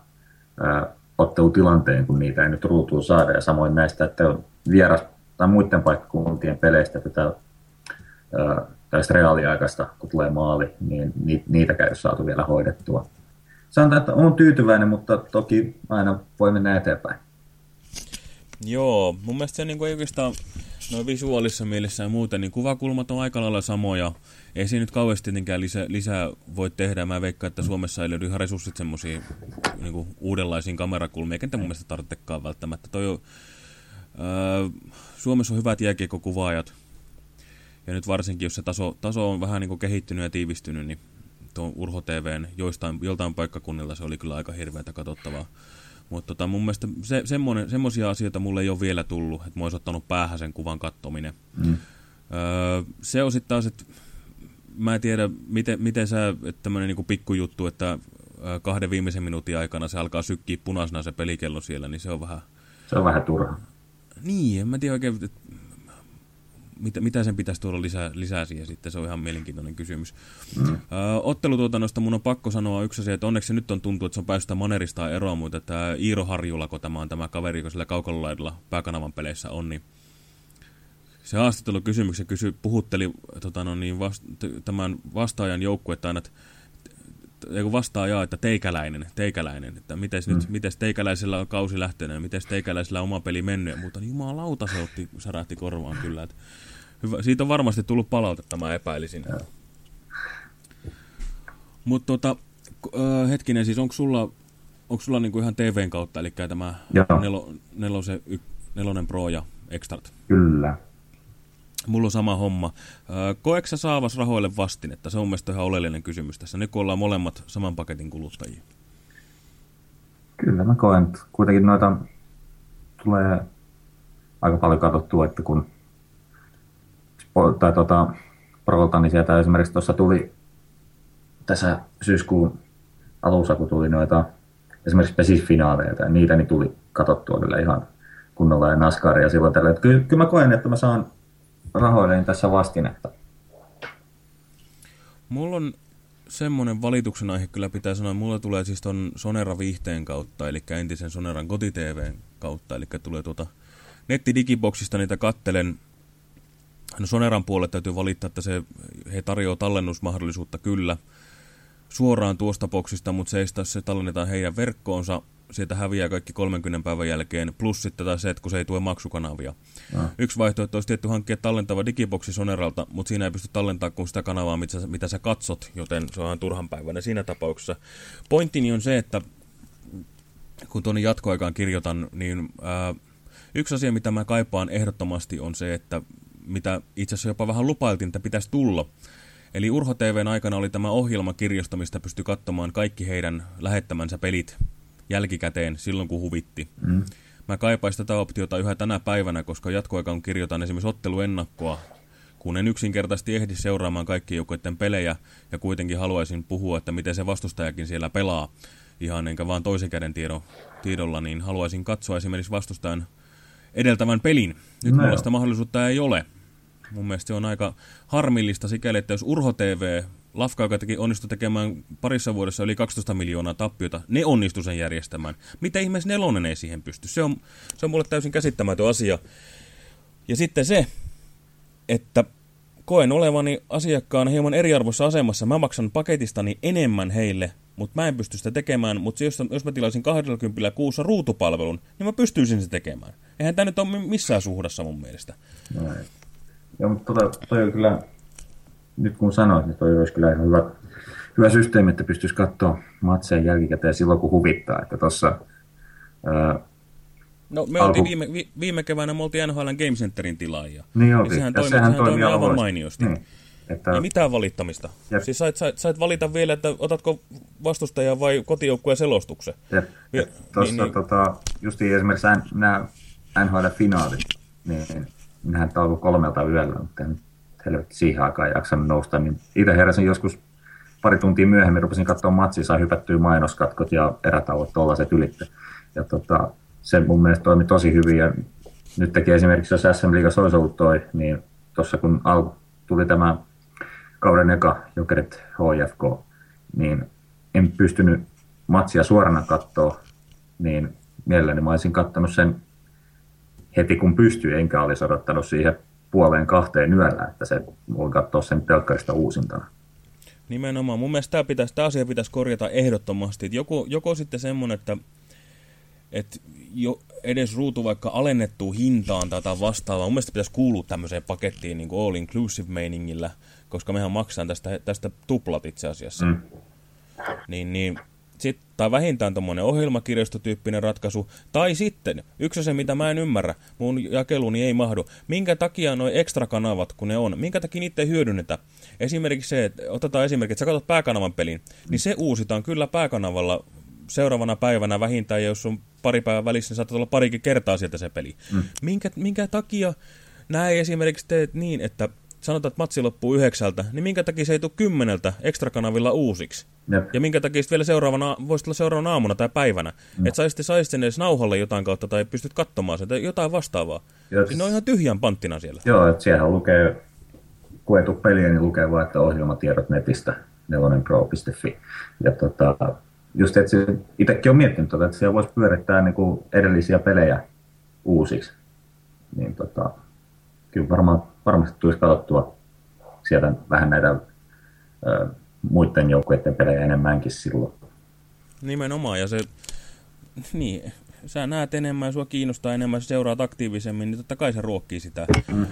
ottelutilanteen, kun niitä ei nyt ruutuun saada. Ja samoin näistä, että vieras tai muiden paikkakuntien peleistä tätä tästä reaaliaikaista, kun tulee maali, niin niitä ei saatu vielä hoidettua. Sanotaan, että on tyytyväinen, mutta toki aina voi mennä eteenpäin. Joo, mun mielestä se niin oikeastaan noin visuaalisessa mielessä ja muuten, niin kuvakulmat on aika lailla samoja. Ei siinä nyt kauheasti tietenkään lisää, lisää voi tehdä. Mä veikkaan, että Suomessa ei löydy ihan resurssit semmoisiin niin uudenlaisiin kamerakulmiin, eikä mun mielestä tarvitsekaan välttämättä. Toi on, öö, Suomessa on hyvät jääkiekkokuvaajat, ja nyt varsinkin, jos se taso, taso on vähän niin kehittynyt ja tiivistynyt, niin tuon Urho TVn joistain, joltain paikkakunnilla se oli kyllä aika hirveätä katsottavaa. Mutta tota, mun mielestä se, semmoisia asioita mulle ei ole vielä tullut, että mä olisi ottanut päähän sen kuvan kattominen. Mm. Öö, se on sitten taas, että mä en tiedä, miten, miten sä, että tämmöinen niinku pikkujuttu, että kahden viimeisen minuutin aikana se alkaa sykkiä punaisena se pelikello siellä, niin se on vähän... Se on vähän turha. Niin, en mä tiedä oikein, että mitä, mitä sen pitäisi tuoda lisää, lisää siihen sitten, se on ihan mielenkiintoinen kysymys. Mm. Ö, ottelutuotannosta mun on pakko sanoa yksi asia, että onneksi nyt on tuntuu, että se on päästä manerista eroa, mutta että Iiro Harjula, kun tämä on tämä kaveri, joka sillä kaukololaidalla pääkanavan peleissä on, niin se haastattelukysymyksen kysy, puhutteli tota, no niin, vast, tämän vastaajan joukkuetta aina, että joku vastaaja, että teikäläinen, teikäläinen, että miten mm. nyt, mites teikäläisellä on kausi lähtenyt, miten teikäläisellä on oma peli mennyt, mutta niin jumalauta se otti, särähti korvaan kyllä, että Hyvä. Siitä on varmasti tullut palautetta, mä epäilisin. Mutta tota, hetkinen, siis onko sulla, onko sulla niinku ihan TVn kautta, eli tämä nelo, nelose, y, nelonen Pro ja Extrat? Kyllä. Mulla on sama homma. Koetko sä saavas rahoille vastinetta? Se on mielestäni ihan oleellinen kysymys tässä. Nyt kun ollaan molemmat saman paketin kuluttajia. Kyllä mä koen. Kuitenkin noita tulee aika paljon katsottua, että kun tai tota, Prolta, niin sieltä esimerkiksi tuossa tuli tässä syyskuun alussa, kun tuli noita esimerkiksi pesifinaaleja tai niitä, niin tuli katsottua kyllä ihan kunnolla ja naskaria silloin tällä. Kyllä, kyllä mä koen, että mä saan rahoilleni tässä vastinetta. Mulla on semmoinen valituksen aihe kyllä pitää sanoa. Mulla tulee siis ton Sonera viihteen kautta, eli entisen Soneran koti-TVn kautta, eli tulee tuota nettidigiboksista niitä kattelen No Soneran puolelle täytyy valittaa, että se, he tarjoavat tallennusmahdollisuutta kyllä suoraan tuosta boksista, mutta se ei sitä, se tallennetaan heidän verkkoonsa, sieltä häviää kaikki 30 päivän jälkeen, plus sitten taas se, että kun se ei tue maksukanavia. No. Yksi vaihtoehto olisi tietty hankkia tallentava digiboksi Soneralta, mutta siinä ei pysty tallentamaan kuin sitä kanavaa, mitä, mitä sä katsot, joten se on turhan päivänä siinä tapauksessa. Pointtini on se, että kun tuonne jatkoaikaan kirjoitan, niin ää, yksi asia, mitä mä kaipaan ehdottomasti on se, että mitä itse asiassa jopa vähän lupailtiin, että pitäisi tulla. Eli Urho TVn aikana oli tämä ohjelmakirjasto, mistä pystyi katsomaan kaikki heidän lähettämänsä pelit jälkikäteen silloin, kun huvitti. Mm. Mä kaipaisin tätä optiota yhä tänä päivänä, koska jatkoaikaan kirjoitan esimerkiksi otteluennakkoa, kun en yksinkertaisesti ehdi seuraamaan kaikkien joukkoiden pelejä ja kuitenkin haluaisin puhua, että miten se vastustajakin siellä pelaa ihan enkä vaan toisen käden tiedo, tiedolla, niin haluaisin katsoa esimerkiksi vastustajan edeltävän pelin. Nyt no mulla sitä mahdollisuutta ei ole. Mun mielestä se on aika harmillista sikäli, että jos Urho TV, Lafka, joka teki, onnistui tekemään parissa vuodessa yli 12 miljoonaa tappiota, ne onnistui sen järjestämään. Mitä ihmeessä nelonen ei siihen pysty? Se on, se on mulle täysin käsittämätön asia. Ja sitten se, että koen olevani asiakkaan hieman eriarvoisessa asemassa. Mä maksan paketistani enemmän heille, mutta mä en pysty sitä tekemään. Mutta jos, jos mä tilaisin 20 kuussa ruutupalvelun, niin mä pystyisin se tekemään. Eihän tämä nyt ole missään suhdassa mun mielestä. No. Joo, mutta tota, toi on kyllä, nyt kun sanoit, niin toi olisi kyllä ihan hyvä, hyvä systeemi, että pystyisi katsoa matseja jälkikäteen silloin, kun huvittaa. Että tossa, ää, No me alku... oltiin viime, viime keväänä, me oltiin NHL Game Centerin tilaajia. Niin oltiin. Sehän toimi, sehän toimi, toimi aivan mainiosti. Niin. Että... Ei mitään valittamista. Jep. Siis sait, sait, sait valita vielä, että otatko vastustajan vai kotijoukkueen selostuksen. Jep. Tuossa niin, niin... tota, justiin esimerkiksi nämä NHL-finaalit, niin nehän alkoi kolmelta yöllä, mutta en helvetti siihen aikaan jaksanut nousta. Niin itse heräsin joskus pari tuntia myöhemmin, rupesin katsoa matsia, sai hypättyä mainoskatkot ja erätauot tuollaiset ylitte. Ja tota, se mun mielestä toimi tosi hyvin. Ja nyt teki esimerkiksi, jos SM Liigassa olisi ollut toi, niin tuossa kun al- tuli tämä kauden eka Jokerit HFK, niin en pystynyt matsia suorana katsoa, niin mielelläni mä olisin katsonut sen heti kun pystyy, enkä olisi odottanut siihen puoleen kahteen yöllä, että se voi katsoa sen telkkarista uusintana. Nimenomaan. Mun mielestä tämä, pitäisi, tämä asia pitäisi korjata ehdottomasti. Joko, joko sitten semmoinen, että, että jo edes ruutu vaikka alennettu hintaan tätä vastaavaa. Mun mielestä pitäisi kuulua tämmöiseen pakettiin niin kuin all inclusive meiningillä, koska mehän maksaa tästä, tästä tuplat itse asiassa. Mm. Niin, niin sit, tai vähintään tuommoinen ohjelmakirjastotyyppinen ratkaisu, tai sitten, yksi se mitä mä en ymmärrä, mun jakeluni ei mahdu, minkä takia nuo ekstra kanavat kun ne on, minkä takia niitä ei hyödynnetä. Esimerkiksi se, että otetaan esimerkiksi, että sä katsot pääkanavan pelin, niin se uusitaan kyllä pääkanavalla seuraavana päivänä vähintään, ja jos on pari päivän välissä, niin saattaa olla parikin kertaa sieltä se peli. Mm. Minkä, minkä takia näin esimerkiksi teet niin, että sanotaan, että matsi loppuu yhdeksältä, niin minkä takia se ei tule kymmeneltä ekstrakanavilla uusiksi? Jep. Ja minkä takia vielä seuraavana, voisi tulla seuraavana aamuna tai päivänä. Mm. Että saisit, saisit sen edes nauhalle jotain kautta tai pystyt katsomaan sen tai jotain vastaavaa. Jos... Siis ne on ihan tyhjän panttina siellä. Joo, että siellä lukee, kun ei peliä, niin lukee vaan, että ohjelmatiedot netistä, nelonenpro.fi. Ja tota, just, että itsekin on miettinyt, tota, että siellä voisi pyörittää niin kuin edellisiä pelejä uusiksi. Niin tota, kyllä varmaan, varmasti tulisi katsottua sieltä vähän näitä ö, muiden joukkueiden pelejä enemmänkin silloin. Nimenomaan, ja se, niin, sä näet enemmän, sua kiinnostaa enemmän, sä seuraat aktiivisemmin, niin totta kai se ruokkii sitä. Mm.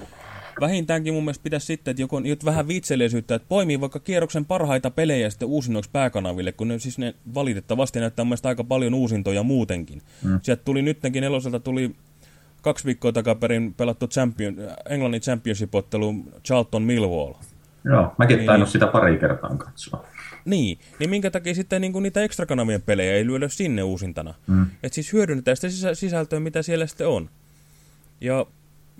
Vähintäänkin mun mielestä pitäisi sitten, että joku nyt vähän viitseliäisyyttä, että poimii vaikka kierroksen parhaita pelejä sitten uusinnoiksi pääkanaville, kun ne, siis ne valitettavasti näyttää mun aika paljon uusintoja muutenkin. Mm. Sieltä tuli nytkin neloselta tuli kaksi viikkoa takaperin pelattu champion, Englannin championship-ottelu Charlton Millwall. Joo, mäkin niin, tainnut sitä pari kertaa katsoa. Niin, niin minkä takia sitten niin niitä ekstrakanavien pelejä ei lyödä sinne uusintana. Mm. Että siis hyödynnetään sitä sisältöä, mitä siellä sitten on. Ja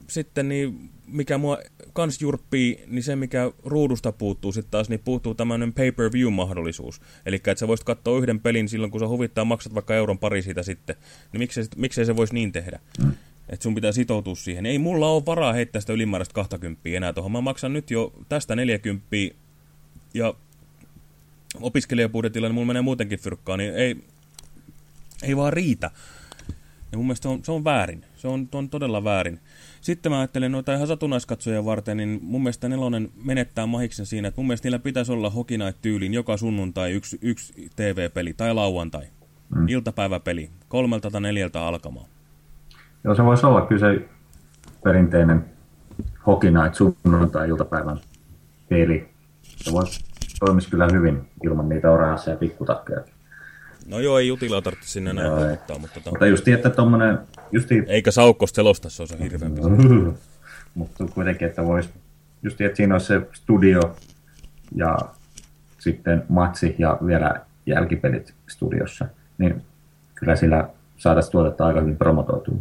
sitten niin, mikä mua kans jurppii, niin se mikä ruudusta puuttuu sitten taas, niin puuttuu tämmöinen pay-per-view-mahdollisuus. Eli että sä voisit katsoa yhden pelin silloin, kun sä huvittaa, maksat vaikka euron pari siitä sitten. Niin miksei, miksei se voisi niin tehdä? Mm että sun pitää sitoutua siihen. Ei mulla ole varaa heittää sitä ylimääräistä 20 enää tuohon. Mä maksan nyt jo tästä 40 ja opiskelijabudjetilla, niin mulla menee muutenkin fyrkkaa, niin ei, ei vaan riitä. Ja mun mielestä se on, se on väärin. Se on, on todella väärin. Sitten mä ajattelen noita ihan satunnaiskatsoja varten, niin mun mielestä nelonen menettää mahiksen siinä, että mun mielestä niillä pitäisi olla Hokinait-tyyliin joka sunnuntai yksi, yksi TV-peli tai lauantai. Mm. Iltapäiväpeli. Kolmelta tai neljältä alkamaan. Joo, se voisi olla kyllä se perinteinen Night sunnuntai-iltapäivän peli. Se voisi toimisi kyllä hyvin ilman niitä oransseja pikkutakkeja. No joo, ei jutilla tarvitse sinne näin ottaa, mutta... Tota... Mutta just että tommonen... Justi... Eikä saukkosta selosta, se on hirveämpi. (laughs) mutta kuitenkin, että voisi... Just että siinä olisi se studio ja sitten matsi ja vielä jälkipelit studiossa, niin kyllä sillä saataisiin tuotetta aika hyvin promotoitua.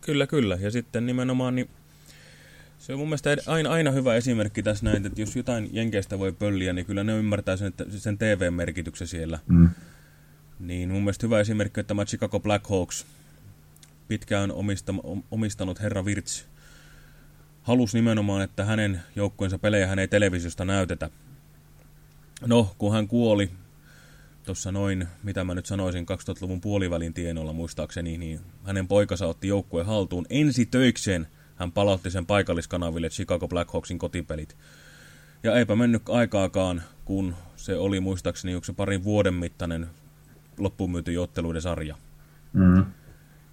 Kyllä, kyllä. Ja sitten nimenomaan niin se on mun mielestä aina, aina hyvä esimerkki tässä näin, että jos jotain jenkeistä voi pölliä, niin kyllä ne ymmärtää sen, että sen TV-merkityksen siellä. Mm. Niin mun mielestä hyvä esimerkki, että tämä Chicago Blackhawks, pitkään omista, omistanut herra Virts, halusi nimenomaan, että hänen joukkueensa pelejä hän ei televisiosta näytetä. No, kun hän kuoli tuossa noin, mitä mä nyt sanoisin, 2000-luvun puolivälin tienoilla muistaakseni, niin hänen poikansa otti joukkueen haltuun ensi töikseen. Hän palautti sen paikalliskanaville Chicago Blackhawksin kotipelit. Ja eipä mennyt aikaakaan, kun se oli muistaakseni yksi parin vuoden mittainen loppumyytyjotteluiden sarja. Mm.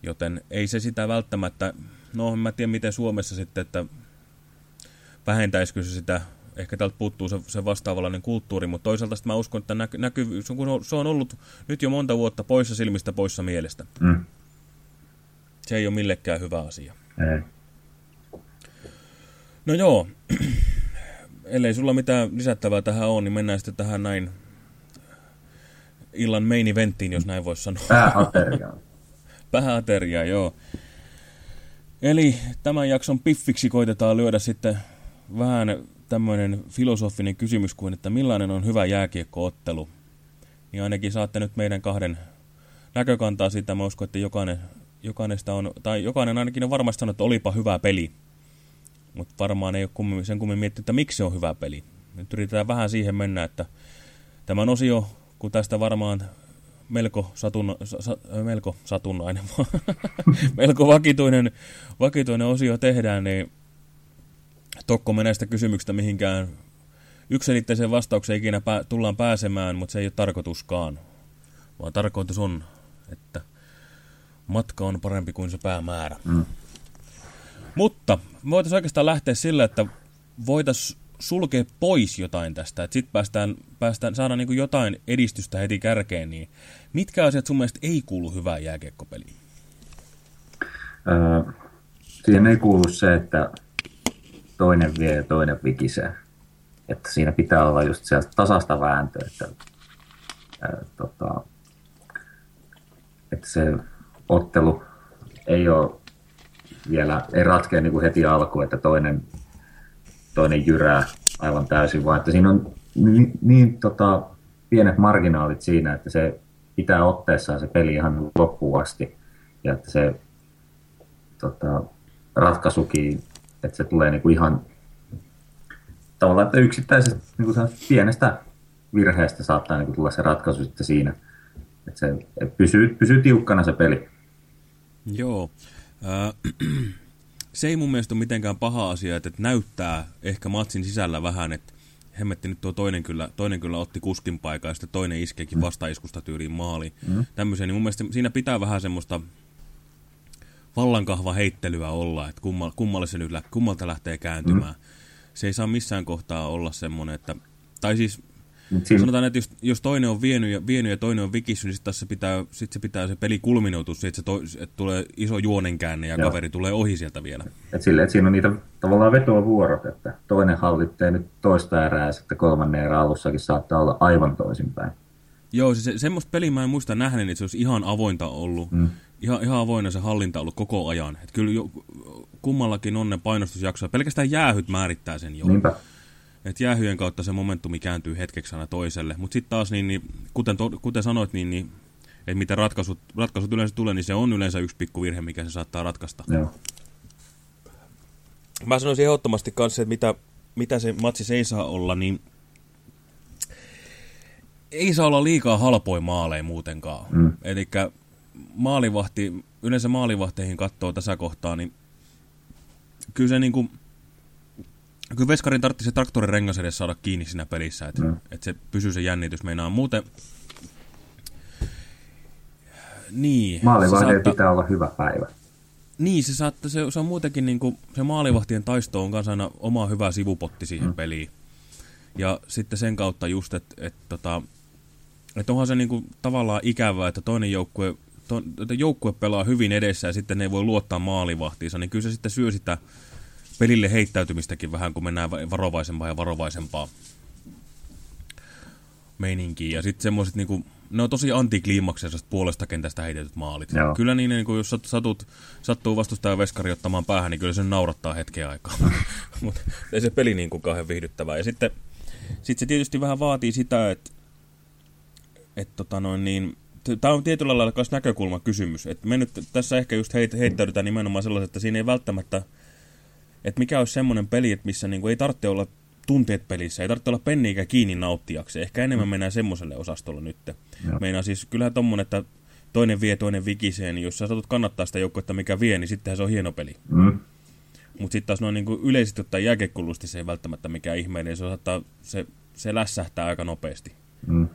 Joten ei se sitä välttämättä, no en mä tiedä miten Suomessa sitten, että vähentäisikö se sitä ehkä täältä puuttuu se, se vastaavallainen kulttuuri, mutta toisaalta mä uskon, että näky, näkyvyys, se on ollut nyt jo monta vuotta poissa silmistä, poissa mielestä. Mm. Se ei ole millekään hyvä asia. Ei. No joo, (clears throat) ellei sulla mitään lisättävää tähän on, niin mennään sitten tähän näin illan main eventtiin, jos näin voisi sanoa. Pääateriaa. (laughs) Pääateriaa, joo. Eli tämän jakson piffiksi koitetaan lyödä sitten vähän tämmöinen filosofinen kysymys kuin, että millainen on hyvä jääkiekkoottelu. Niin ainakin saatte nyt meidän kahden näkökantaa siitä. Mä uskon, että jokainen, jokainen, on, tai jokainen ainakin on varmasti sanonut, että olipa hyvä peli. Mutta varmaan ei ole kummin, sen kummin miettinyt, että miksi se on hyvä peli. nyt yritetään vähän siihen mennä, että tämän osio, kun tästä varmaan melko, satun, sa, melko satunnainen, (laughs) melko vakituinen, vakituinen osio tehdään, niin Tokko me näistä kysymyksistä mihinkään yksilitteiseen vastaukseen ikinä pää, tullaan pääsemään, mutta se ei ole tarkoituskaan. Vaan tarkoitus on, että matka on parempi kuin se päämäärä. Mm. Mutta voitaisiin oikeastaan lähteä sillä, että voitaisiin sulkea pois jotain tästä, sitten päästään, päästään saada niin jotain edistystä heti kärkeen, niin mitkä asiat sun mielestä ei kuulu hyvään jääkiekkopeliin? Öö, siihen ei kuulu se, että toinen vie ja toinen vikisee. Että siinä pitää olla just sieltä tasasta vääntöä, että, ää, tota, että se ottelu ei ole vielä, ei ratkea niin kuin heti alkuun, että toinen, toinen jyrää aivan täysin, vaan että siinä on niin, niin tota, pienet marginaalit siinä, että se pitää otteessaan se peli ihan loppuun asti. Ja että se tota, ratkaisukin että se tulee niin kuin ihan tavallaan, että yksittäisestä niin kuin pienestä virheestä saattaa niin kuin tulla se ratkaisu sitten siinä. Että se pysyy, pysyy tiukkana se peli. Joo. Äh, (clears throat) se ei mun mielestä ole mitenkään paha asia, että näyttää ehkä matsin sisällä vähän, että hemmetti nyt tuo toinen kyllä, toinen kyllä otti kuskin paikan ja sitten toinen iskeekin mm. vastaiskusta tyyliin maaliin. Mm. Tämmöisen, niin mun mielestä siinä pitää vähän semmoista vallankahva heittelyä olla, että kummal, kummalle se nyt lä kummalta lähtee kääntymään. Mm. Se ei saa missään kohtaa olla semmoinen, että... Tai siis Siin... sanotaan, että jos, jos toinen on vienyt ja, vienyt ja toinen on vikissy, niin sitten se pitää, sit se pitää se peli kulminoutua, että, se to, että tulee iso juonenkäänne ja Joo. kaveri tulee ohi sieltä vielä. Et sille, että siinä on niitä tavallaan vetoa vuorot, että toinen hallitsee nyt toista erää ja sitten kolmannen erää alussakin saattaa olla aivan toisinpäin. Joo, se, se, semmoista peliä mä en muista nähden, että se olisi ihan avointa ollut. Mm ihan, ihan avoinna se hallinta ollut koko ajan. Et kyllä jo, kummallakin on ne painostusjaksoja. Pelkästään jäähyt määrittää sen jo. Niinpä. Et jäähyjen kautta se momentumi kääntyy hetkeksi aina toiselle. Mutta sitten taas, niin, niin, kuten, to, kuten sanoit, niin, niin että mitä ratkaisut, ratkaisut yleensä tulee, niin se on yleensä yksi pikku virhe, mikä se saattaa ratkaista. Joo. Mä sanoisin ehdottomasti kanssa, että mitä, mitä se matsi ei saa olla, niin ei saa olla liikaa halpoja maaleja muutenkaan. Mm. Eli maalivahti, yleensä maalivahteihin katsoo tässä kohtaa, niin kyllä se niinku, kyllä Veskarin tarvitsi se traktorin rengas edes saada kiinni siinä pelissä, että mm. et se pysyy se jännitys meinaa. Muuten, niin. Maalivahdin saattaa... pitää olla hyvä päivä. Niin, se, saattaa, se, se on muutenkin niin kuin, se maalivahtien taisto on kanssa aina oma hyvä sivupotti siihen mm. peliin. Ja sitten sen kautta just, että et, tota, et onhan se niin kuin, tavallaan ikävää, että toinen joukkue joukkue pelaa hyvin edessä ja sitten ne ei voi luottaa maalivahtiinsa, niin kyllä se sitten syö sitä pelille heittäytymistäkin vähän, kun mennään varovaisempaa ja varovaisempaa meininkiin. Ja sitten semmoiset, niin ne on tosi antikliimaksisesta puolesta kentästä heitetyt maalit. Joo. Kyllä niin, niin kuin jos satut, sattuu vastustaja veskari ottamaan päähän, niin kyllä se naurattaa hetken aikaa. (laughs) Mutta ei se peli niin kuin kauhean viihdyttävää. Ja sitten sit se tietysti vähän vaatii sitä, että et tota noin niin, tämä on tietyllä lailla myös näkökulmakysymys. Että me nyt tässä ehkä just heit, heittäydytään nimenomaan sellaiset, että siinä ei välttämättä, että mikä olisi semmoinen peli, että missä niinku ei tarvitse olla tunteet pelissä, ei tarvitse olla penniikä kiinni nauttijaksi. Ehkä enemmän mm. mennään semmoiselle osastolle nyt. Meinaa siis, kyllähän tommonen, että toinen vie, toinen vikisee, niin jos sä satut kannattaa sitä joukkoa, mikä vie, niin sittenhän se on hieno peli. Mm. Mutta sitten taas noin niin yleisesti ottaen jääkekulusti se ei välttämättä mikään ihmeellinen, se, saattaa, se, se lässähtää aika nopeasti. Mm.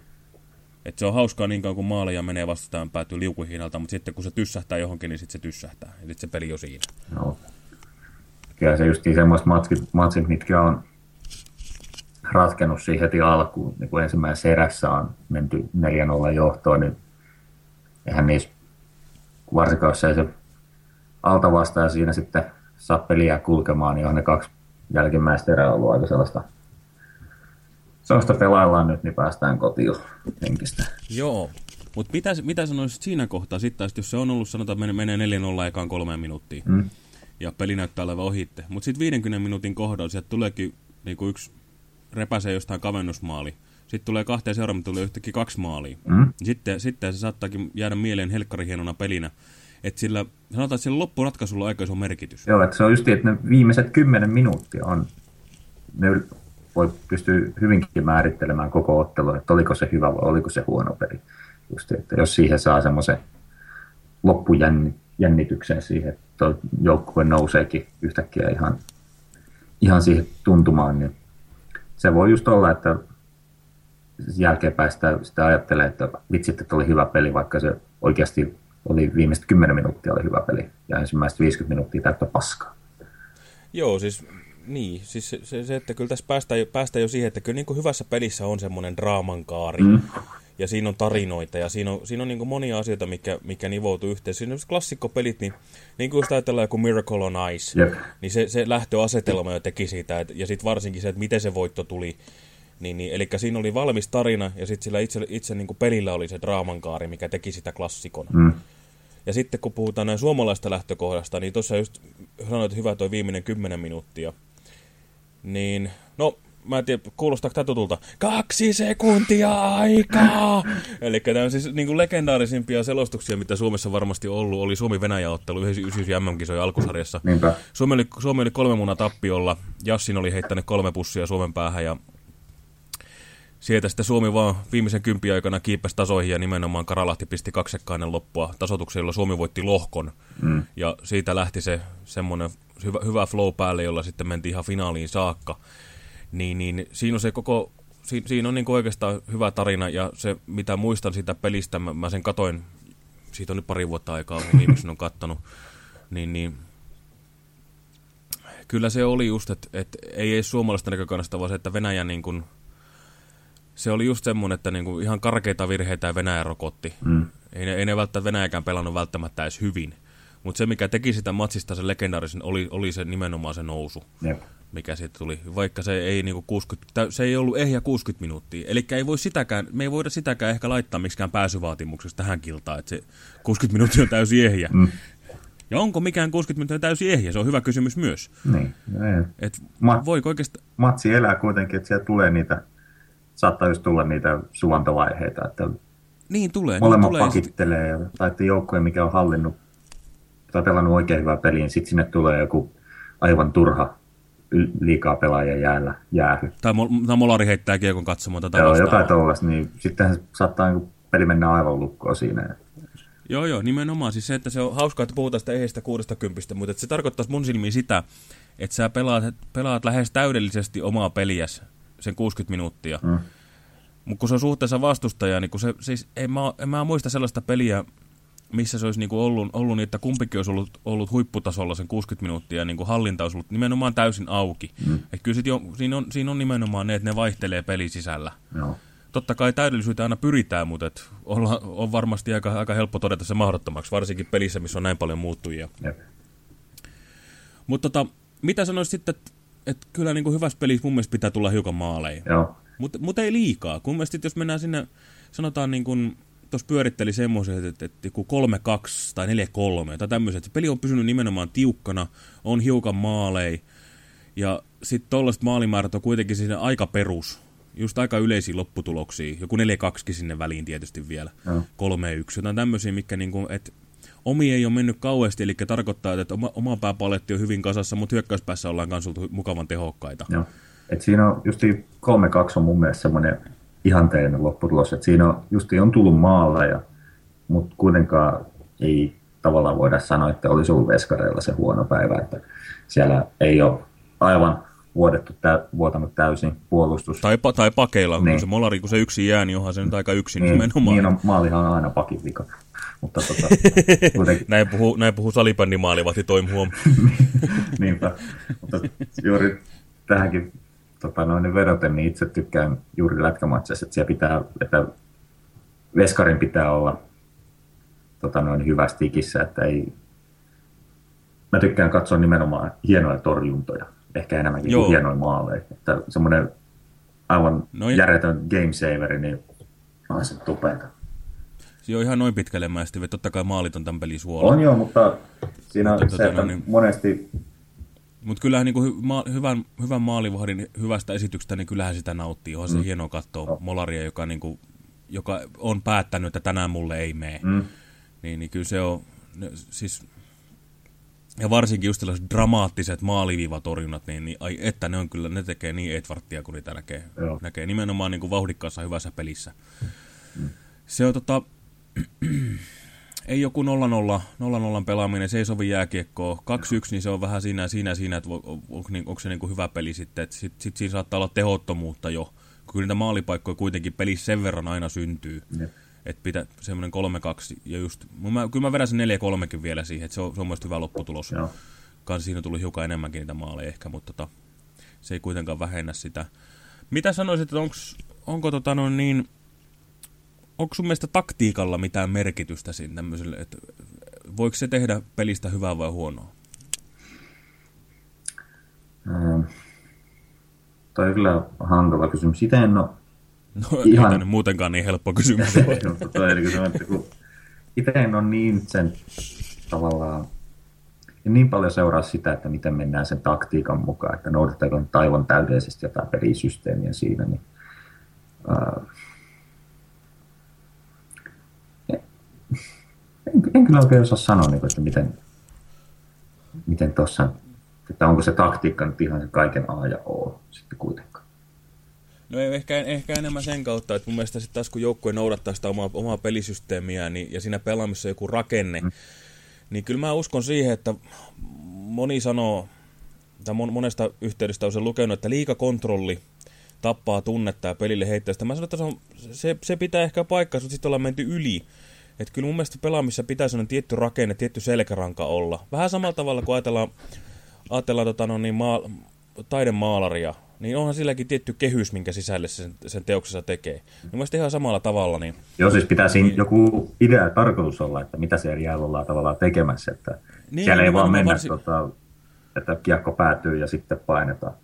Et se on hauskaa niin kauan kun maaleja menee vastustajan päätyy liukuhiinalta, mutta sitten kun se tyssähtää johonkin, niin sitten se tyssähtää. Ja sitten se peli on siinä. No. Kyllä se just semmoiset matsit, matsit, mitkä on ratkennut siihen heti alkuun. Niin kun ensimmäisessä erässä on menty 4-0 johtoon, niin eihän niissä, varsinkaan jos ei se altavastaaja siinä sitten saa peliä kulkemaan, niin on ne kaksi jälkimmäistä erää ollut aika sellaista sellaista pelaillaan nyt, niin päästään kotiin henkistä. Joo, mutta mitä, mitä sanoisit siinä kohtaa sitten, jos se on ollut, sanotaan, että menee 4-0 ekaan kolmeen minuuttiin, mm. ja peli näyttää olevan ohitte. Mutta sitten 50 minuutin kohdalla sieltä tuleekin niinku yksi repäsee jostain kavennusmaali. Sitten tulee kahteen seuraavaan, tulee yhtäkkiä kaksi maalia. Mm. Sitten, sitten se saattaakin jäädä mieleen helkkari hienona pelinä. Että sillä, sanotaan, että sillä loppuratkaisulla on aika iso merkitys. Joo, että se on just että ne viimeiset kymmenen minuuttia on ne voi pystyy hyvinkin määrittelemään koko ottelu, että oliko se hyvä vai oliko se huono peli. Just, että jos siihen saa semmoisen loppujännityksen siihen, että joukkue nouseekin yhtäkkiä ihan, ihan siihen tuntumaan, niin se voi just olla, että jälkeenpäin sitä, sitä ajattelee, että vitsi, että oli hyvä peli, vaikka se oikeasti oli viimeiset 10 minuuttia oli hyvä peli ja ensimmäiset 50 minuuttia täyttä paskaa. Joo, siis niin, siis se, se, se että kyllä tässä päästään jo, päästään jo siihen, että kyllä niin kuin hyvässä pelissä on semmoinen draamankaari. Mm. Ja siinä on tarinoita ja siinä on, siinä on niin kuin monia asioita, mikä, mikä nivoutuu yhteen. Siinä on klassikkopelit, niin, niin kuin jos ajatellaan joku Miracle on Ice, yep. niin se, se lähtöasetelma jo teki siitä. Et, ja sitten varsinkin se, että miten se voitto tuli. Niin, niin, eli siinä oli valmis tarina ja sitten sillä itse, itse niin kuin pelillä oli se draamankaari, mikä teki sitä klassikona. Mm. Ja sitten kun puhutaan näin suomalaista lähtökohdasta, niin tuossa just sanoit, että hyvä toi viimeinen kymmenen minuuttia. Niin, no, mä en tiedä, kuulostaako tämä tutulta? Kaksi sekuntia aikaa! (laughs) Eli tämä on siis niin kuin legendaarisimpia selostuksia, mitä Suomessa varmasti ollut, oli Suomi-Venäjä-ottelu 99 MM-kisojen alkusarjassa. Niinpä. Suomi oli, Suomi oli kolme muuna tappiolla, Jassin oli heittänyt kolme pussia Suomen päähän ja Sieltä sitten Suomi vaan viimeisen kympi aikana kiipesi tasoihin ja nimenomaan Karalahti pisti kaksekkainen loppua tasotuksen, jolla Suomi voitti lohkon. Mm. Ja siitä lähti se semmoinen hyvä, hyvä flow päälle, jolla sitten mentiin ihan finaaliin saakka. Niin, niin siinä on se koko, si, siinä on niin oikeastaan hyvä tarina ja se mitä muistan siitä pelistä, mä, mä sen katoin, siitä on nyt pari vuotta aikaa, kun viimeksi on kattonut, niin, niin kyllä se oli just, että, että ei edes suomalaista näkökannasta, vaan se, että Venäjä niin kuin, se oli just semmoinen, että niinku ihan karkeita virheitä ja Venäjä rokotti. Mm. Ei, ne, ei ne välttämättä Venäjäkään pelannut välttämättä edes hyvin. Mutta se, mikä teki sitä matsista sen legendaarisen, oli, oli se nimenomaan se nousu, Jep. mikä siitä tuli. Vaikka se ei, niinku 60, se ei ollut ehjä 60 minuuttia. Eli ei voi sitäkään, me ei voida sitäkään ehkä laittaa miksikään pääsyvaatimuksessa tähän kiltaan, että se 60 minuuttia on täysin ehjä. Mm. Ja onko mikään 60 minuuttia täysin ehjä? Se on hyvä kysymys myös. Niin. Et Ma voiko oikeasta... Matsi elää kuitenkin, että sieltä tulee niitä saattaa just tulla niitä suvantovaiheita, että niin tulee, molemmat niin tulee. pakittelee, ja, tai että joukkue, mikä on hallinnut tai pelannut oikein hyvää peliä, niin sitten sinne tulee joku aivan turha liikaa pelaajia jäällä jäähy. Tai, mol, tai molari heittää kiekon katsomaan tätä Joo, jotain tuollaista, niin sitten saattaa niin peli mennä aivan lukkoon siinä. Joo, joo, nimenomaan. Siis se, että se on hauskaa, että puhutaan sitä ehdestä kuudesta kympistä, mutta se tarkoittaa mun silmiin sitä, että sä pelaat, pelaat lähes täydellisesti omaa peliäs sen 60 minuuttia. Mm. Mutta kun se on suhteessa vastustajaa, niin kun se, siis en mä, en mä muista sellaista peliä, missä se olisi niinku ollut, ollut niin, että kumpikin olisi ollut, ollut huipputasolla sen 60 minuuttia ja niinku hallinta olisi ollut nimenomaan täysin auki. Mm. Et kyllä sit jo, siinä, on, siinä on nimenomaan ne, että ne vaihtelee pelin sisällä. Joo. Totta kai täydellisyyteen aina pyritään, mutta et olla, on varmasti aika, aika helppo todeta se mahdottomaksi, varsinkin pelissä, missä on näin paljon muuttujia. Mutta tota, mitä sanoisit sitten, että että kyllä niin kuin hyvässä pelissä mun mielestä pitää tulla hiukan maaleja. Mutta mut ei liikaa. Kun mielestä jos mennään sinne, sanotaan niin kuin, tuossa pyöritteli semmoiset, että, että 3-2 tai 4-3 tai tämmöiset. Peli on pysynyt nimenomaan tiukkana, on hiukan maalei. Ja sitten tuollaiset maalimäärät on kuitenkin siinä aika perus. Just aika yleisiä lopputuloksia. Joku 4-2 sinne väliin tietysti vielä. 3-1. Jotain tämmöisiä, mikä niinku, että omi ei ole mennyt kauheasti, eli tarkoittaa, että oma, oma pääpaletti on hyvin kasassa, mutta hyökkäyspäässä ollaan kanssa mukavan tehokkaita. Joo. Et siinä on just 3-2 on mun mielestä semmoinen ihanteellinen lopputulos, että siinä on just on tullut maalla, ja, mutta kuitenkaan ei tavallaan voida sanoa, että olisi ollut veskareilla se huono päivä, että siellä ei ole aivan vuodettu, tä, vuotanut täysin puolustus. Tai, tai pakeilla, niin. kun se molari, kun se yksi jää, niin onhan se nyt aika yksin niin, nimenomaan. Niin on, maalihan on aina pakin vika. Mutta tota, (laughs) kuitenkin... näin, puhuu, näin puhuu salibändimaalivahti Toim Huom. (laughs) Niinpä, mutta juuri tähänkin tota, noin vedoten, niin itse tykkään juuri lätkämatseissa, että siellä pitää, että veskarin pitää olla tota, noin hyvästi ikissä, että ei... Mä tykkään katsoa nimenomaan hienoja torjuntoja, ehkä enemmänkin Joo. kuin hienoja maaleja. Että semmoinen aivan no, järjetön game saveri, niin on se tupeeta. Se on ihan noin pitkälle mäesti, totta kai maalit on tämän pelin suola. On joo, mutta siinä mutta, on se, tota, että no niin, monesti... Mutta kyllähän niin kuin ma hyvän, hyvän maalivahdin hyvästä esityksestä, niin kyllähän sitä nauttii. On mm. se hienoa katsoa no. Molaria, joka, niin kuin, joka on päättänyt, että tänään mulle ei mene. Mm. Niin, niin kyllä se on, ne, siis ja varsinkin just tällaiset dramaattiset maaliviivatorjunnat, niin, niin ai, että ne on kyllä, ne tekee niin Edwardtia, kun niitä näkee, Joo. näkee nimenomaan niin kuin vauhdikkaassa hyvässä pelissä. Mm. Se on tota, ei joku 0-0, 0-0 pelaaminen, se ei sovi jääkiekkoon. 2-1, niin se on vähän siinä siinä, siinä että on, on, onko se niin kuin hyvä peli sitten. Sitten sit siinä saattaa olla tehottomuutta jo. Kyllä niitä maalipaikkoja kuitenkin pelissä sen verran aina syntyy. Jep. Että pitää semmoinen 3-2 ja just, mä, kyllä mä vedän sen 4-3 vielä siihen, että se on, se on mielestäni hyvä lopputulos. Joo. Kans siinä tuli hiukan enemmänkin niitä maaleja ehkä, mutta tota, se ei kuitenkaan vähennä sitä. Mitä sanoisit, että onks, onko tota no niin, onko sun mielestä taktiikalla mitään merkitystä siinä tämmöiselle, että voiko se tehdä pelistä hyvää vai huonoa? Ähm, toi on kyllä hankala kysymys. Sitä en ole No (laughs) Ihan- ei tämä muutenkaan niin helppo kysymys. (laughs) itse en ole niin sen tavallaan en niin paljon seuraa sitä, että miten mennään sen taktiikan mukaan, että noudattaako nyt aivan täydellisesti jotain pelisysteemiä siinä, niin ää, en kyllä oikein osaa sanoa, niin kuin, että miten, miten tuossa, että onko se taktiikka nyt ihan se kaiken A ja O sitten kuitenkaan. No ei, ehkä, ehkä enemmän sen kautta, että mun mielestä sitten taas kun joukkue noudattaa sitä omaa, omaa pelisysteemiä niin, ja siinä pelaamissa joku rakenne, mm. niin kyllä mä uskon siihen, että moni sanoo, tai mon, monesta yhteydestä on se lukenut, että liikakontrolli tappaa tunnetta ja pelille heittää sitä. Mä sanon, että se, on, se, se pitää ehkä paikkansa, mutta sitten ollaan menty yli. Että kyllä mun mielestä pelaamissa pitää sellainen tietty rakenne, tietty selkäranka olla. Vähän samalla tavalla kuin ajatellaan, ajatellaan tota, no niin, maa, taidemaalaria, niin onhan silläkin tietty kehys, minkä sisälle se sen, sen teoksessa tekee. Niin mun mielestä ihan samalla tavalla, niin Joo, siis pitää siinä joku idea ja tarkoitus olla, että mitä siellä jäällä ollaan tavallaan tekemässä, että Niin, niin, siellä ei vaan mennä, varsin- tota, että kiekko päätyy ja sitten painetaan.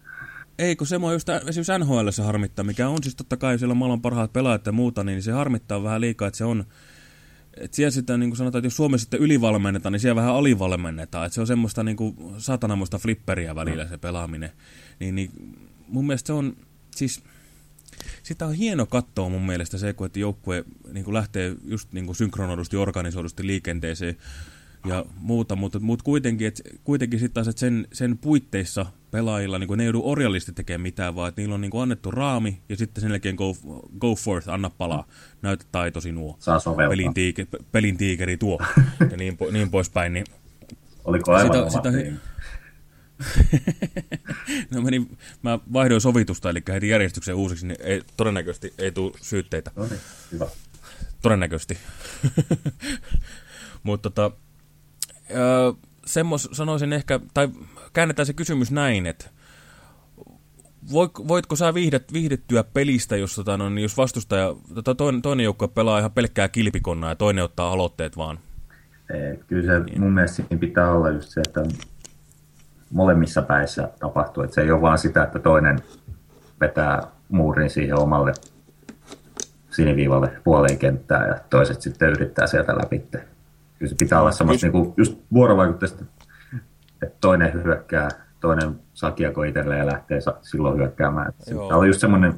Ei, kun se mua just esimerkiksi NHL se harmittaa, mikä on siis totta kai siellä maailman parhaat pelaajat ja muuta, niin se harmittaa vähän liikaa, että se on, että siellä sitten niin kuin sanotaan, että jos Suomessa sitten ylivalmennetaan, niin siellä vähän alivalmennetaan, että se on semmoista niin kuin satanamoista flipperiä välillä se pelaaminen. Niin, niin mun mielestä se on, siis sitä on hieno katsoa mun mielestä se, kun että joukkue niin kuin lähtee just niin kuin synkronoidusti, organisoidusti liikenteeseen ja muuta, mutta, mutta kuitenkin, että, kuitenkin sitten taas, että sen, sen puitteissa pelaajilla niin kuin ne ei joudu orjallisesti tekemään mitään, vaan että niillä on niin kuin annettu raami ja sitten sen jälkeen go, go forth, anna palaa, näytä taitosi nuo. Saa soveltaa. Pelin, tiike, pelin tiikeri tuo (laughs) ja niin, po, niin poispäin, niin Oliko aivan Sitä- sitä- (laughs) no menin, mä vaihdoin sovitusta, eli heti järjestyksen uusiksi, niin ei, todennäköisesti ei tule syytteitä. No niin, hyvä. Todennäköisesti. (laughs) Mutta tota, semmos sanoisin ehkä, tai käännetään se kysymys näin, että voit, voitko sä viihdet, viihdettyä pelistä, jos, tota, no, niin jos vastustaja, tota, toinen, toinen pelaa ihan pelkkää kilpikonnaa ja toinen ottaa aloitteet vaan? Ei, Kyllä se mun mielestä pitää olla just se, että molemmissa päissä tapahtuu. Että se ei ole vaan sitä, että toinen vetää muurin siihen omalle siniviivalle puoleen kenttää ja toiset sitten yrittää sieltä läpi. Kyllä se pitää olla semmoista niinku just vuorovaikutteista, että toinen hyökkää, toinen saa kiekko itselleen ja lähtee silloin hyökkäämään. Pitää olla just semmoinen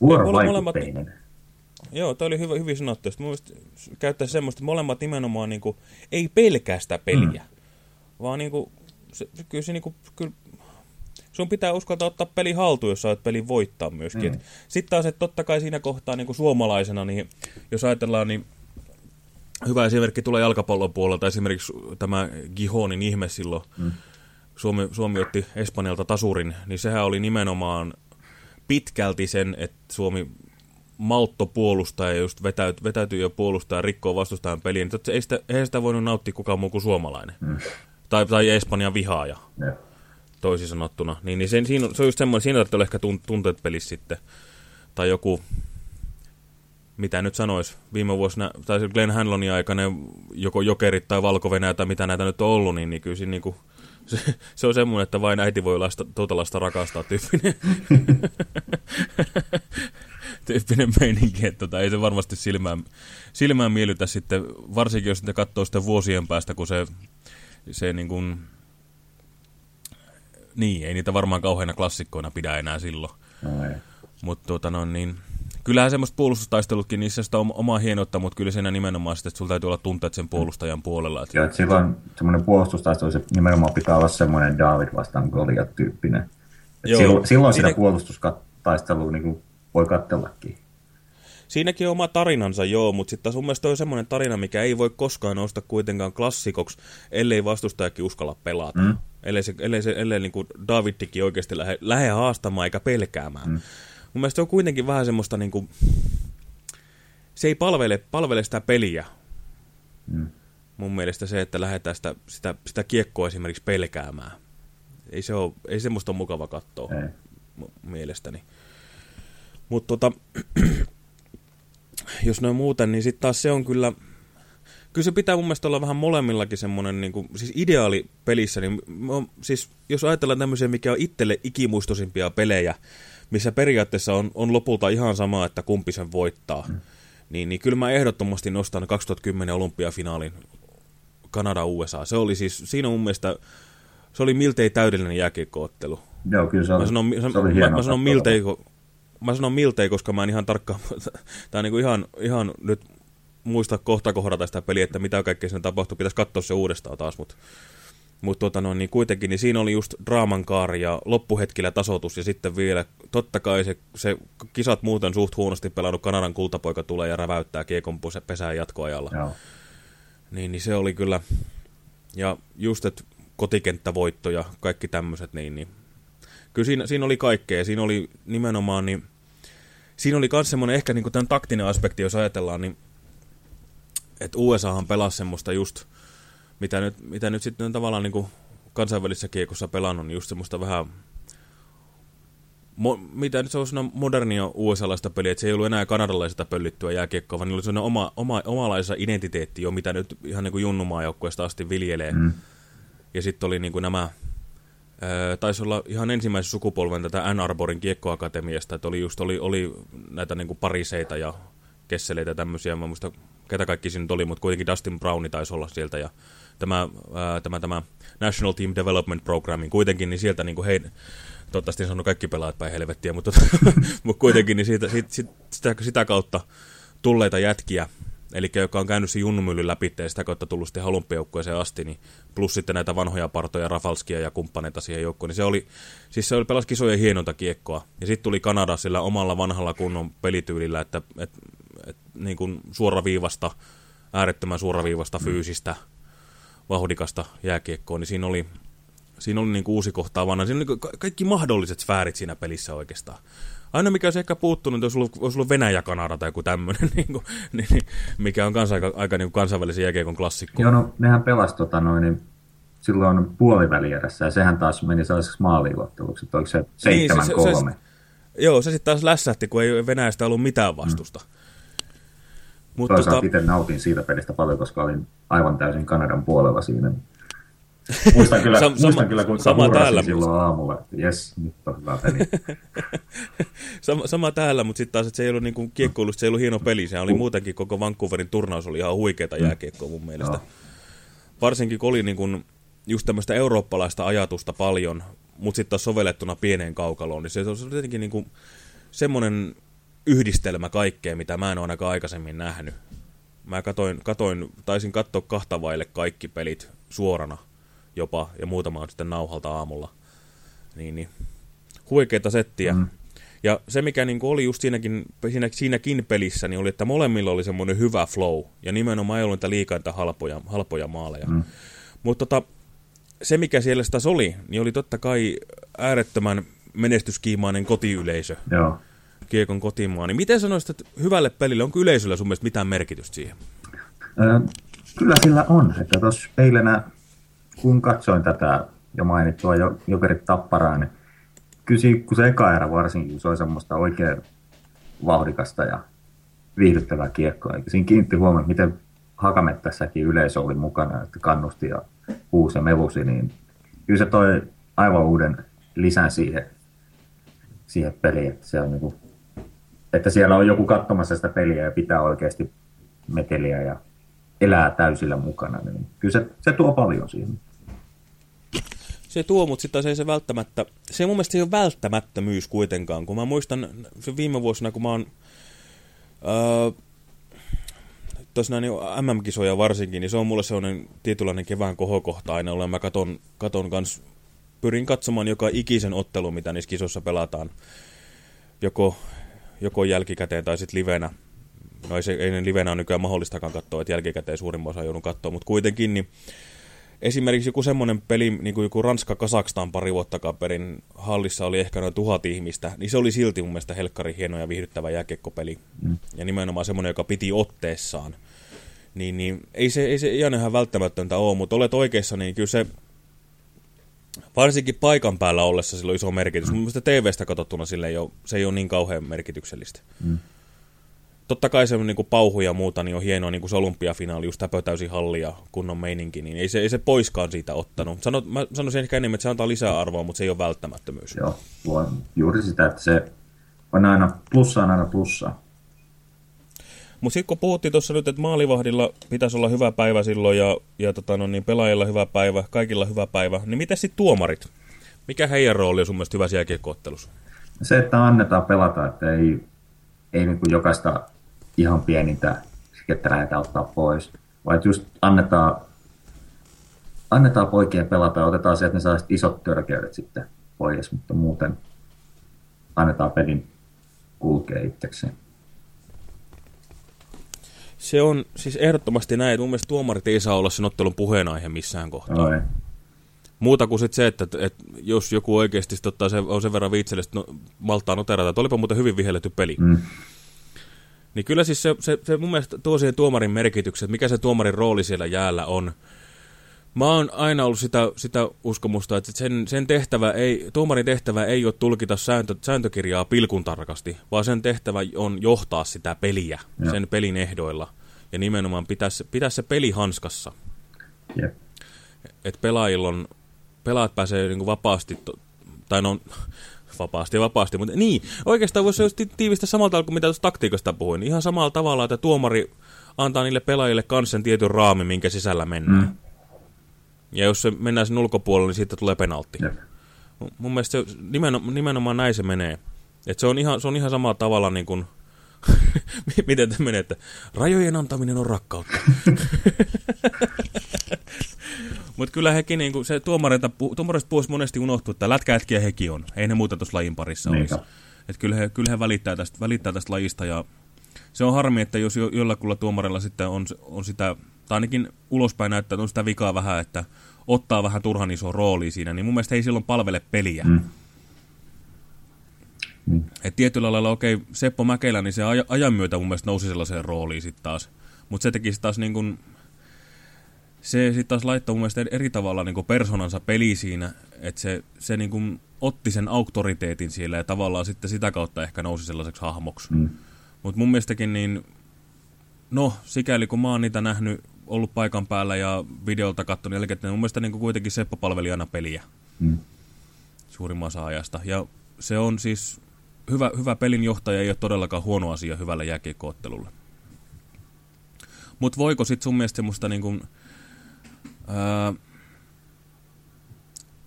vuorovaikutteinen. Joo, toi oli hyvä, hyvin sanottu. Sitten mun mielestä käyttäisi semmoista, että molemmat nimenomaan niin kuin, ei pelkää sitä peliä, mm. vaan niin kuin, se, se- kyllä se niin kuin, kyllä, sun pitää uskaltaa ottaa peli haltuun, jos sä oot pelin voittaa myöskin. Mm. Sitten taas, että totta kai siinä kohtaa niin kuin suomalaisena, niin jos ajatellaan, niin hyvä esimerkki tulee jalkapallon puolelta, esimerkiksi tämä Gihonin ihme silloin, mm. Suomi, Suomi otti Espanjalta tasurin, niin sehän oli nimenomaan pitkälti sen, että Suomi maltto puolustaa ja just vetäyt, vetäytyy ja puolustaa ja rikkoo vastustajan peliä, niin ei sitä, eihän sitä voinut nauttia kukaan muu kuin suomalainen. Mm. Tai, tai Espanjan vihaaja, Joo. toisin sanottuna. Niin, niin sen, siinä, on- se on just semmoinen, siinä tarvitsee ehkä tun- tunteet pelissä sitten. Tai joku, mitä nyt sanois, viime vuosina, tai se Glenn Hanlonin aikana, joko jokerit tai valko tai mitä näitä nyt on ollut, niin, niin kyllä siinä niinku, se, se on semmoinen, että vain äiti voi lasta, tuota lasta rakastaa tyyppinen. (laughs) tyyppinen meininki, että tota, ei se varmasti silmään, silmään miellytä sitten, varsinkin jos sitä katsoo sitten vuosien päästä, kun se, se niin kuin, niin, ei niitä varmaan kauheina klassikkoina pidä enää silloin. No. Mutta tuota no, niin, Kyllähän semmoista puolustustaistelutkin, niissä sitä on omaa hienoutta, mutta kyllä siinä nimenomaan sitten, että sulla täytyy olla tunteet sen puolustajan puolella. Että... Joo, että silloin semmoinen puolustustaistelu, se nimenomaan pitää olla semmoinen David vastaan Goliath-tyyppinen. Joo, silloin, silloin sitä puolustustaistelua niin voi katsellakin. Siinäkin on oma tarinansa, joo, mutta sitten mun mielestä on semmoinen tarina, mikä ei voi koskaan nousta kuitenkaan klassikoksi, ellei vastustajakin uskalla pelata. Mm. Ellei, se, ellei, se, ellei niin kuin Davidikin oikeasti lähde, lähde haastamaan eikä pelkäämään. Mm. Mun mielestä se on kuitenkin vähän semmoista, niin kuin, se ei palvele, palvele sitä peliä. Mm. Mun mielestä se, että lähdetään sitä, sitä, sitä kiekkoa esimerkiksi pelkäämään. Ei, se ole, ei semmoista ole mukava katsoa ei. mielestäni. Mutta tota, (clears throat) jos noin muuten, niin sitten taas se on kyllä... Kyllä se pitää mun mielestä olla vähän molemmillakin semmoinen, niin kuin, siis ideaali pelissä, niin siis jos ajatellaan tämmöisiä, mikä on itselle ikimuistosimpia pelejä, missä periaatteessa on, on lopulta ihan sama, että kumpi sen voittaa, mm. niin, niin kyllä mä ehdottomasti nostan 2010 olympiafinaalin Kanada-USA. Se oli siis, siinä mun mielestä, se oli miltei täydellinen jääkiekkoottelu. Joo, kyllä se oli, mä sanon, se oli mä, mä sanon miltei, mä sanon miltei, koska mä en ihan tarkkaan, (laughs) tai niin kuin ihan, ihan nyt muista kohta kohdata sitä peliä, että mitä kaikkea siinä tapahtui, pitäisi katsoa se uudestaan taas, mutta mutta tota no, niin kuitenkin niin siinä oli just draaman kaari ja loppuhetkillä tasoitus ja sitten vielä, totta kai se, se kisat muuten suht huonosti pelannut Kanadan kultapoika tulee ja räväyttää kiekon pesään jatkoajalla. Joo. Niin, niin se oli kyllä, ja just, että kotikenttävoitto ja kaikki tämmöiset, niin, niin kyllä siinä, siinä oli kaikkea. Siinä oli nimenomaan, niin siinä oli myös semmoinen ehkä niin tämän taktinen aspekti, jos ajatellaan, niin että USAhan pelasi semmoista just, mitä nyt, mitä nyt sitten on tavallaan niin kansainvälisessä kiekossa pelannut, niin just semmoista vähän, mo, mitä nyt se on modernia USA-laista peliä, että se ei ollut enää kanadalaisesta pöllittyä jääkiekkoa, vaan niillä oli sellainen oma, oma, omalaisensa identiteetti jo, mitä nyt ihan niin kuin junnumaajoukkueesta asti viljelee. Mm. Ja sitten oli niin kuin nämä taisi olla ihan ensimmäisen sukupolven tätä Ann Arborin kiekkoakatemiasta, että oli just oli, oli näitä niin kuin pariseita ja kesseleitä tämmöisiä, mä muista ketä kaikki siinä oli, mutta kuitenkin Dustin Browni taisi olla sieltä ja tämä, ää, tämä, tämä National Team Development Programmin kuitenkin, niin sieltä niin kuin hei, toivottavasti en sanonut kaikki pelaajat päin helvettiä, mutta, (laughs) mutta kuitenkin niin siitä, siitä, sitä, sitä kautta tulleita jätkiä, eli joka on käynyt se junnumyllyn läpi ja sitä kautta tullut sitten olympiajoukkueeseen asti, niin plus sitten näitä vanhoja partoja, Rafalskia ja kumppaneita siihen joukkoon, niin se oli, siis se oli pelas kisojen hienonta kiekkoa. Ja sitten tuli Kanada sillä omalla vanhalla kunnon pelityylillä, että et, et, niin kuin suoraviivasta, äärettömän suoraviivasta fyysistä, vauhdikasta jääkiekkoa, niin siinä oli, siinä oli niin kuin uusi kohtaa vanha. Siinä oli kaikki mahdolliset sfäärit siinä pelissä oikeastaan. Aina mikä olisi ehkä puuttunut, jos olisi ollut, ollut Venäjä-Kanada tai joku tämmöinen, (laughs) niin kuin, niin, niin, mikä on kanssa aika, aika niin kuin kansainvälisen jääkiekon klassikko. Joo, no nehän pelasi tota, noin, niin silloin puolivälierässä, ja sehän taas meni sellaiseksi maaliilotteluksi, että oliko se 7-3? Niin, se, se, se, joo, se sitten taas lässähti, kun ei Venäjästä ollut mitään vastusta. Mm. Mutta Toisaalta tota... itse nautin siitä pelistä paljon, koska olin aivan täysin Kanadan puolella siinä. Muistan kyllä, Sam, muistan kyllä kuinka sama täällä, silloin aamulla, että jes, nyt on hyvä peli. (laughs) sama, sama täällä, mutta sitten taas, että se ei ollut niin kiekkoilusta, se ei ollut hieno peli. Se oli muutenkin koko Vancouverin turnaus, oli ihan huikeeta mm. jääkiekkoa mun mielestä. Varsinkin kun oli niin kuin, just tämmöistä eurooppalaista ajatusta paljon, mutta sitten taas sovellettuna pieneen kaukaloon, niin se on tietenkin niin kuin semmoinen yhdistelmä kaikkea, mitä mä en ole ainakaan aikaisemmin nähnyt. Mä katoin, katoin taisin katsoa kahta vaille kaikki pelit suorana jopa, ja muutama on sitten nauhalta aamulla. Niin, niin. Huikeita settiä. Mm. Ja se, mikä niin oli just siinäkin, siinä, siinäkin pelissä, niin oli, että molemmilla oli semmoinen hyvä flow, ja nimenomaan ei ollut niitä liikaa niitä halpoja, halpoja maaleja. Mm. Mutta tota, se, mikä siellä sitä oli, niin oli totta kai äärettömän menestyskiimainen kotiyleisö. Joo. Kiekon kotimaa. Niin miten sanoisit, että hyvälle pelille, onko yleisöllä sun mielestä mitään merkitystä siihen? Kyllä sillä on. Että tuossa eilenä kun katsoin tätä jo mainittua Jokerit Tapparaa, niin kyllä kun se eka erä varsinkin, se oli semmoista oikein vauhdikasta ja viihdyttävää kiekkoa. Eikä siinä kiinnitti huomioon, miten Hakamettässäkin yleisö oli mukana, että kannusti ja huusi ja mevusi, niin kyllä se toi aivan uuden lisän siihen, siihen peliin, että, se on niin kuin, että siellä on joku katsomassa sitä peliä ja pitää oikeasti meteliä ja elää täysillä mukana, niin kyllä se, se tuo paljon siihen se tuo, mutta sitten ei se välttämättä, se mun mielestä se ei ole välttämättömyys kuitenkaan, kun mä muistan viime vuosina, kun mä oon Öö, tuossa niin MM-kisoja varsinkin, niin se on mulle sellainen tietynlainen kevään kohokohta aina olla. Mä katon, katon kans, pyrin katsomaan joka ikisen ottelu, mitä niissä kisoissa pelataan. Joko, joko jälkikäteen tai sitten livenä. No ei, se, ei ne livenä ole nykyään mahdollistakaan katsoa, että jälkikäteen suurimman osa joudun katsoa, mutta kuitenkin niin esimerkiksi joku semmoinen peli, niin kuin joku Ranska-Kasakstan pari vuotta perin hallissa oli ehkä noin tuhat ihmistä, niin se oli silti mun mielestä helkkari hieno ja viihdyttävä jääkekkopeli. Mm. Ja nimenomaan semmoinen, joka piti otteessaan. Niin, niin ei se, ei se ihan ihan välttämätöntä ole, mutta olet oikeassa, niin kyllä se varsinkin paikan päällä ollessa sillä on iso merkitys. Mm. Mun mielestä TV-stä katsottuna sille ei ole, se ei ole niin kauhean merkityksellistä. Mm totta kai se niin kuin pauhu ja muuta niin on hienoa, niin kuin se olympiafinaali, just täysin halli ja kunnon meininki, niin ei se, ei se poiskaan siitä ottanut. Sano, mä sanoisin ehkä enemmän, että se antaa lisää arvoa, mutta se ei ole välttämättömyys. Joo, juuri sitä, että se on aina plussa on aina plussa. Mutta sitten kun puhuttiin tuossa nyt, että maalivahdilla pitäisi olla hyvä päivä silloin ja, ja tota, no niin, pelaajilla hyvä päivä, kaikilla hyvä päivä, niin miten sitten tuomarit? Mikä heidän rooli on sun mielestä hyvässä jääkiekkoottelussa? Se, että annetaan pelata, että ei, ei niin kuin jokaista ihan pienintä että lähdetään ottaa pois, vaan että just annetaan, annetaan poikien pelata ja otetaan sieltä ne sellaiset isot törkeydet sitten pois, mutta muuten annetaan pelin kulkea itsekseen. Se on siis ehdottomasti näin, että mun mielestä tuomarit ei saa olla sen ottelun puheenaihe missään kohtaa. No Muuta kuin sit se, että, että jos joku oikeasti ottaa se, on sen verran viitsellistä, no, maltaa noterata, että olipa muuten hyvin vihelletty peli. Mm. Niin kyllä siis se, se, se mun mielestä tuo siihen tuomarin merkityksen, että mikä se tuomarin rooli siellä jäällä on. Mä oon aina ollut sitä, sitä uskomusta, että sen, sen tehtävä ei, tuomarin tehtävä ei ole tulkita sääntö, sääntökirjaa pilkun tarkasti, vaan sen tehtävä on johtaa sitä peliä ja. sen pelin ehdoilla. Ja nimenomaan pitää, pitää se peli hanskassa. Että pelaajilla on, pelaajat pääsee niin vapaasti, tai no (laughs) vapaasti vapaasti, mutta niin, oikeastaan voisi tiivistä samalta tavalla kuin mitä tuosta taktiikasta puhuin. Ihan samalla tavalla, että tuomari antaa niille pelaajille kanssa sen tietyn raamin, minkä sisällä mennään. Mm. Ja jos se mennään sen ulkopuolelle, niin siitä tulee penaltti. Jep. Mun mielestä se, nimenomaan, nimenomaan näin se menee. Et se, on ihan, se on ihan samalla tavalla niin kuin, (laughs) miten te menette, rajojen antaminen on rakkautta. (laughs) Mutta kyllä hekin, niinku, se tuomareita, tuomareista puolesta monesti unohtuu, että lätkäjätkiä hekin on. Ei ne muuta tuossa lajin parissa olisi. Et kyllä he, kyllä he välittää, tästä, välittää tästä lajista ja se on harmi, että jos jo, jollakulla tuomarilla sitten on, on sitä, tai ainakin ulospäin näyttää, että on sitä vikaa vähän, että ottaa vähän turhan iso rooli siinä, niin mun mielestä ei silloin palvele peliä. Mm. Mm. Et tietyllä lailla, okei, okay, Seppo Mäkelä, niin se ajan myötä mun mielestä nousi sellaiseen rooliin sitten taas. Mutta se teki taas niin kuin se sitten taas laittoi mun mielestä eri tavalla niin personansa peli siinä, että se, se niin kuin otti sen auktoriteetin siellä ja tavallaan sitten sitä kautta ehkä nousi sellaiseksi hahmoksi. Mm. Mutta mun mielestäkin niin, no sikäli kun mä oon niitä nähnyt, ollut paikan päällä ja videolta katsonut jälkeen, että mun mielestä niin kuitenkin Seppo palveli aina peliä mm. suurimman osa ajasta. Ja se on siis, hyvä, hyvä pelinjohtaja ei ole todellakaan huono asia hyvälle jääkiekkoottelulle. Mutta voiko sitten sun mielestä semmoista niin kuin, Öö,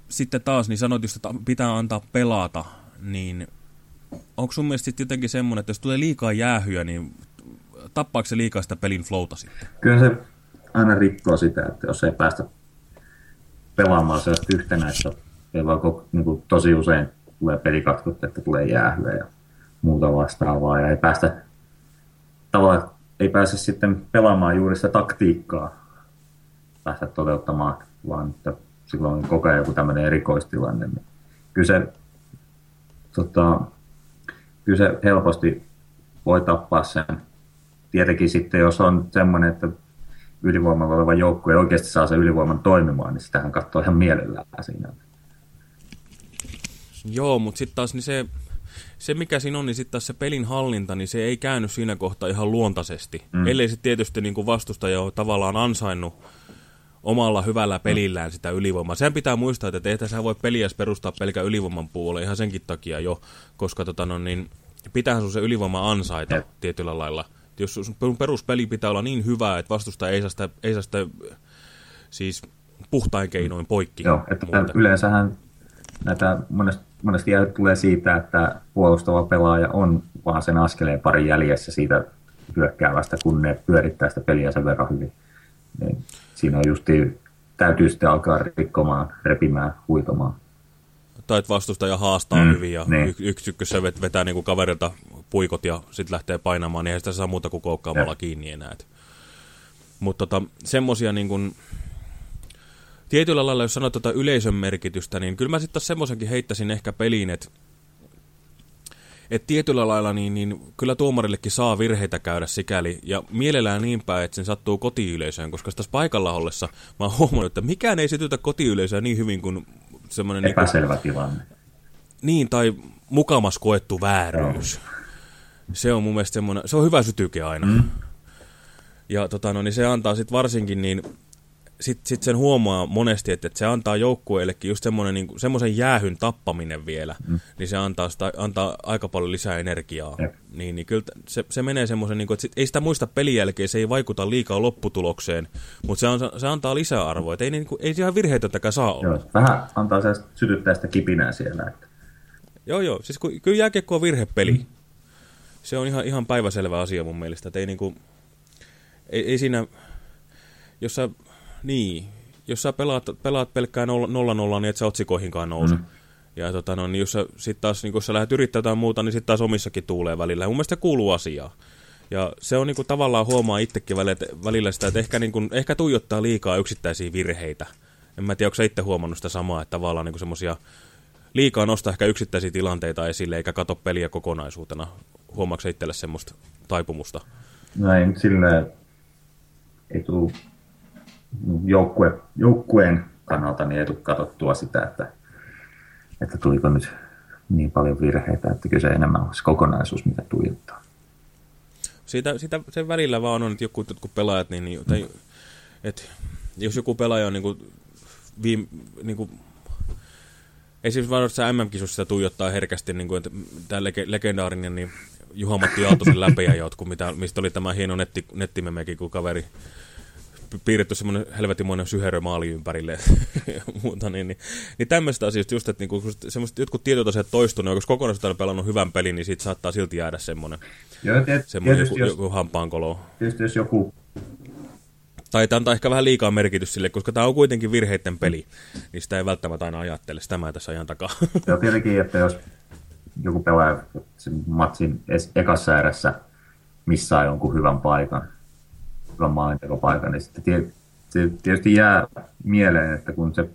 sitten taas, niin sanoit just, että pitää antaa pelata, niin onko sun mielestä sitten jotenkin semmoinen, että jos tulee liikaa jäähyä, niin tappaako se liikaa sitä pelin flowta sitten? Kyllä se aina rikkoo sitä, että jos ei päästä pelaamaan sellaista yhtenäistä, vaan niin kuin tosi usein tulee pelikatkot, että tulee jäähyä ja muuta vastaavaa, ja ei päästä tavallaan ei pääse sitten pelaamaan juuri sitä taktiikkaa, päästä toteuttamaan, vaan että silloin koko ajan joku tämmöinen erikoistilanne. Niin kyllä se, tota, kyllä se helposti voi tappaa sen. Tietenkin sitten, jos on semmoinen, että ylivoimalla oleva joukkue oikeasti saa sen ylivoiman toimimaan, niin sitähän katsoo ihan mielellään siinä. Joo, mutta sitten taas niin se, se, mikä siinä on, niin sitten taas se pelin hallinta, niin se ei käynyt siinä kohtaa ihan luontaisesti. Mm. Ellei sitten tietysti niin kuin vastustaja ole tavallaan ansainnut omalla hyvällä pelillään sitä ylivoimaa. Sen pitää muistaa, että ei tässä voi peliä perustaa pelkä ylivoiman puolelle ihan senkin takia jo, koska tota, no, niin, pitäähän sun se ylivoima ansaita ja. tietyllä lailla. Jos sun peruspeli pitää olla niin hyvä, että vastusta ei saa sitä, ei saa sitä siis puhtain keinoin poikki. Joo, että muuten. yleensähän näitä monesti, monesti tulee siitä, että puolustava pelaaja on vaan sen askeleen pari jäljessä siitä hyökkäävästä, kun ne pyörittää sitä peliä sen verran hyvin. Niin siinä on justi, täytyy sitten alkaa rikkomaan, repimään, huitomaan. Tai että vastustaja haastaa mm, hyvin ja niin. y- yksi ykkössä vet, vetää niinku kaverilta puikot ja sitten lähtee painamaan, niin ei sitä saa muuta kuin koukkaamalla Ja. kiinni enää. Mutta tota, semmosia niin kuin, tietyllä lailla, jos sanot tota yleisön merkitystä, niin kyllä mä sitten taas semmoisenkin heittäisin ehkä peliin, että et tietyllä lailla niin, niin kyllä tuomarillekin saa virheitä käydä sikäli, ja mielellään niin päin, että sen sattuu kotiyleisöön, koska tässä paikalla ollessa mä oon huomannut, että mikään ei sytytä kotiyleisöä niin hyvin kuin semmoinen... Niin Epäselvä tilanne. niin, tai mukamas koettu vääryys. Se on mun mielestä semmoinen, se on hyvä sytyke aina. Mm. Ja tota, no, niin se antaa sitten varsinkin, niin sitten sit sen huomaa monesti, että, että se antaa joukkueellekin just semmoinen, niin semmoisen jäähyn tappaminen vielä, mm. niin se antaa, sitä, antaa aika paljon lisää energiaa. Jep. Niin, niin kyllä se, se menee semmoisen, niin kuin, että sit, ei sitä muista pelin jälkeen, se ei vaikuta liikaa lopputulokseen, mutta se, on, se antaa lisäarvoa, että ei, niin kuin, ei ihan virheitöntäkään saa olla. Joo, vähän antaa se sytyttää sitä kipinää siellä. Että. Joo, joo. Siis kun, kyllä jääkiekko on virhepeli. Mm. Se on ihan, ihan päiväselvä asia mun mielestä. Että ei, niinku, ei, ei siinä, jos sä, niin, jos sä pelaat, pelaat pelkkää 0-0, niin et sä otsikoihinkaan nouse. Mm. Ja tota, no, niin jos sä sit taas, niin kun sä lähdet yrittämään jotain muuta, niin sitten taas omissakin tuulee välillä. Mun mielestä kuuluu asiaan. Ja se on niinku tavallaan huomaa itsekin välillä, sitä, että ehkä, niinku, ehkä tuijottaa liikaa yksittäisiä virheitä. En mä tiedä, onko sä itse huomannut sitä samaa, että tavallaan niinku semmosia liikaa nostaa ehkä yksittäisiä tilanteita esille, eikä kato peliä kokonaisuutena. Huomaatko itselle semmoista taipumusta? Näin silleen ei tule joukkue, joukkueen kannalta niin ei tule katsottua sitä, että, että tuliko nyt niin paljon virheitä, että kyllä se enemmän se kokonaisuus, mitä tuijottaa. Siitä, sitä, sen välillä vaan on, että joku, jotkut pelaajat, niin, niin tai, et, jos joku pelaaja on niin kuin, viim, niin kuin, siis vaan se MM-kisussa tuijottaa herkästi, niin kuin, että tämä lege, legendaarinen niin Juha-Matti Aaltosen läpeä jotkut, mitä, mistä oli tämä hieno netti, nettimemekin, kun kaveri piirretty semmoinen helvetimoinen syherö maali ympärille (laughs) ja muuta, niin, niin, niin tämmöistä asioista just, että niinku, semmoiset jotkut tietyt asiat toistunut, ja koska kokonaisuudessaan on pelannut hyvän pelin, niin siitä saattaa silti jäädä semmoinen, Joo, tiet, semmoinen tietysti, joku, jos, joku hampaankolo. tietysti jos joku Tai että antaa ehkä vähän liikaa merkitys sille, koska tämä on kuitenkin virheiden peli, niin sitä ei välttämättä aina ajattele. Sitä mä tässä ajan takaa. (laughs) Joo, tietenkin, että jos joku pelaaja sen matsin ekassa erässä missaa jonkun hyvän paikan, hyvän maalintekopaikan, niin sitten tietysti jää mieleen, että kun se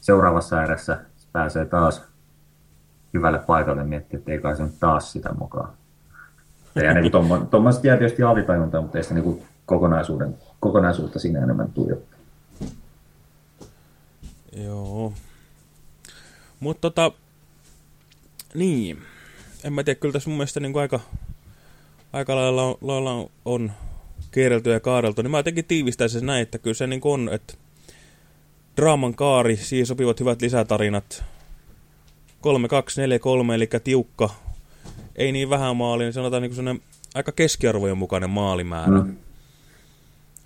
seuraavassa erässä pääsee taas hyvälle paikalle, niin miettii, että ei kai se nyt taas sitä mukaan. Ja niin (laughs) tuommoiset jää tietysti alitajuntaan, mutta ei sitä niin kokonaisuuden, kokonaisuutta siinä enemmän tuijottaa. Joo. Mutta tota, niin, en mä tiedä, kyllä tässä mun mielestä niin aika, aika lailla, lailla on, on kierrelty ja kaadeltu, niin mä jotenkin tiivistäisin sen näin, että kyllä se niin on, että draaman kaari, siihen sopivat hyvät lisätarinat, 3-2-4-3, eli tiukka, ei niin vähän maali, niin sanotaan niin sellainen aika keskiarvojen mukainen maalimäärä. Mm.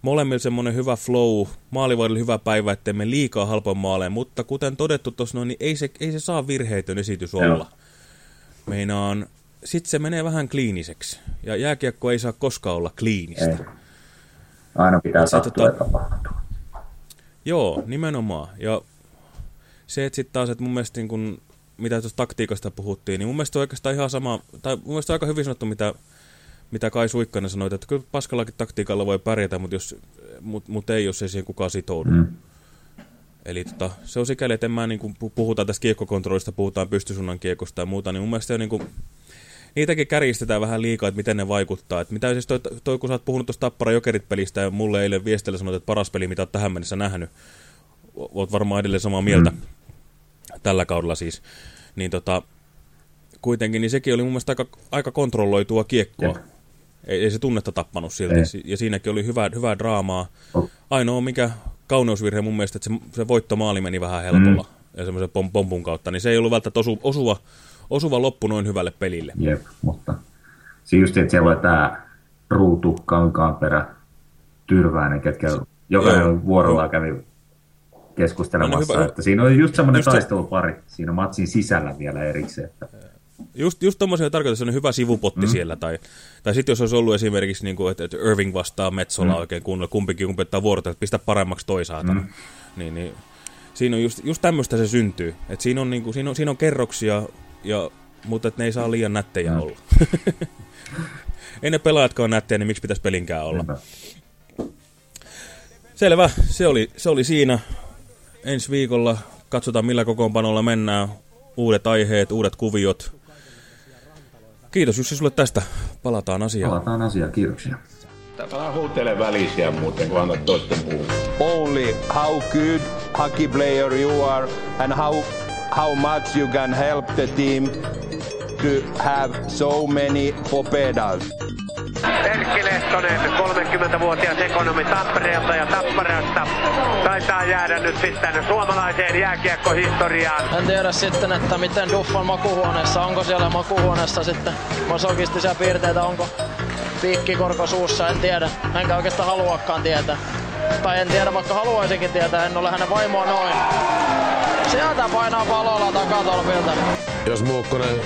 Molemmilla semmoinen hyvä flow, maalivahdilla hyvä päivä, ettei me liikaa halpoin maaleen, mutta kuten todettu tuossa noin, niin ei se, ei se saa virheitön esitys Joo. olla. Meinaan, sitten se menee vähän kliiniseksi, ja jääkiekko ei saa koskaan olla kliinistä. Ei. Aina pitää sattua ja tota- tapahtua. Joo, nimenomaan. Ja se, että sitten taas, että mun mielestä niin kun, mitä tuosta taktiikasta puhuttiin, niin mun mielestä on oikeastaan ihan sama, tai mun mielestä on aika hyvin sanottu, mitä, mitä Kai Suikkanen sanoi, että kyllä paskallakin taktiikalla voi pärjätä, mutta, jos, mut, mut ei, jos ei siihen kukaan sitoudu. Mm. Eli tota, se on sikäli, että en mä niin kuin, puhutaan tästä kiekkokontrollista, puhutaan pystysunnan kiekosta ja muuta, niin mun mielestä on niin kuin, niitäkin kärjistetään vähän liikaa, että miten ne vaikuttaa. Että mitä siis toi, toi kun sä oot puhunut tuosta Tappara Jokerit pelistä ja mulle eilen viestillä sanoit, että paras peli, mitä oot tähän mennessä nähnyt, oot varmaan edelleen samaa mieltä mm. tällä kaudella siis, niin tota, kuitenkin, niin sekin oli mun mielestä aika, aika kontrolloitua kiekkoa. Jep. Ei, ei se tunnetta tappanut silti, Ei. Ja siinäkin oli hyvää, hyvää draamaa. Oh. Ainoa mikä kauneusvirhe mun mielestä, että se, se voittomaali meni vähän helpolla, mm. ja semmoisen pom, pompun kautta, niin se ei ollut välttämättä osu, osuva, osuva loppu noin hyvälle pelille. Jep, mutta siinä just, että siellä oli tämä Ruutu, Kankaanperä, Tyrväinen, ketkä jokainen Joo. vuorollaan kävi keskustelemassa. No, no, hyvä. että siinä oli just semmoinen Just se- taistelupari siinä matsin sisällä vielä erikseen. Että Just, just tommosia tarkoitus on hyvä sivupotti mm. siellä. Tai, tai sitten jos olisi ollut esimerkiksi, niin kuin, että, että Irving vastaa Metsola mm. oikein kunnolla, kumpikin kumpi ottaa vuorota, että pistä paremmaksi toisaalta. Mm. Niin, niin, siinä on just, just tämmöistä se syntyy. Et siinä, on, niin kuin, siinä, on, siinä on kerroksia, ja, mutta et ne ei saa liian nättejä mm. olla. (laughs) ei ne pelaajatkaan nättejä, niin miksi pitäisi pelinkään olla? Niinpä. Selvä, se oli, se oli siinä. Ensi viikolla katsotaan millä kokoonpanolla mennään. Uudet aiheet, uudet kuviot. Kiitos Jussi sulle tästä. Palataan asiaan. Palataan asiaan, kiitoksia. Älä huutele välisiä muuten, kun annat toisten puhua. Only how good hockey player you are and how, how much you can help the team to have so many popedas. Erkki Lehtonen, 30-vuotias ekonomi Tampereelta ja Tapparasta. Taitaa jäädä nyt sitten suomalaiseen jääkiekkohistoriaan. En tiedä sitten, että miten Duffan makuhuoneessa, onko siellä makuhuoneessa sitten masokistisia piirteitä, onko piikkikorko suussa, en tiedä. Enkä oikeastaan haluakaan tietää. Tai en tiedä, vaikka haluaisinkin tietää, en ole hänen vaimoa noin. Sieltä painaa palolla takatolpilta. Jos Muukkonen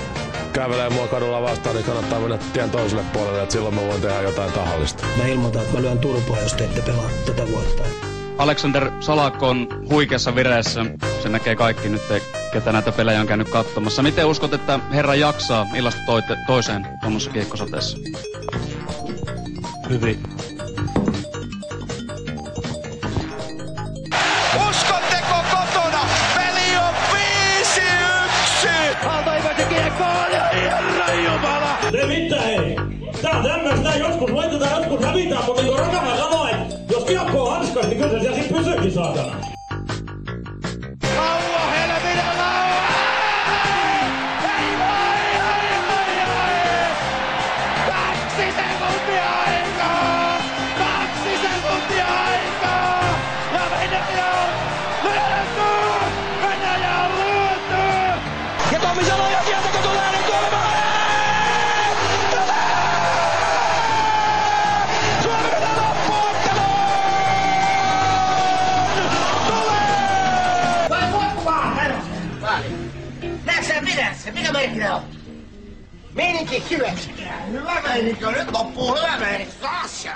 kävelee mua kadulla vastaan, niin kannattaa mennä tien toiselle puolelle, että silloin mä voin tehdä jotain tahallista. Mä ilmoitan, että mä lyön turpoa, jos te ette pelaa tätä vuotta. Alexander Salakko on huikeassa vireessä. Se näkee kaikki nyt, ketä näitä pelejä on käynyt katsomassa. Miten uskot, että herra jaksaa illasta toiseen tuommoisessa kiekkosateessa? Hyvin. Siellä Meininki hyväksi. Hyvä meininki on. Nyt loppuu hyvä meininki. Taas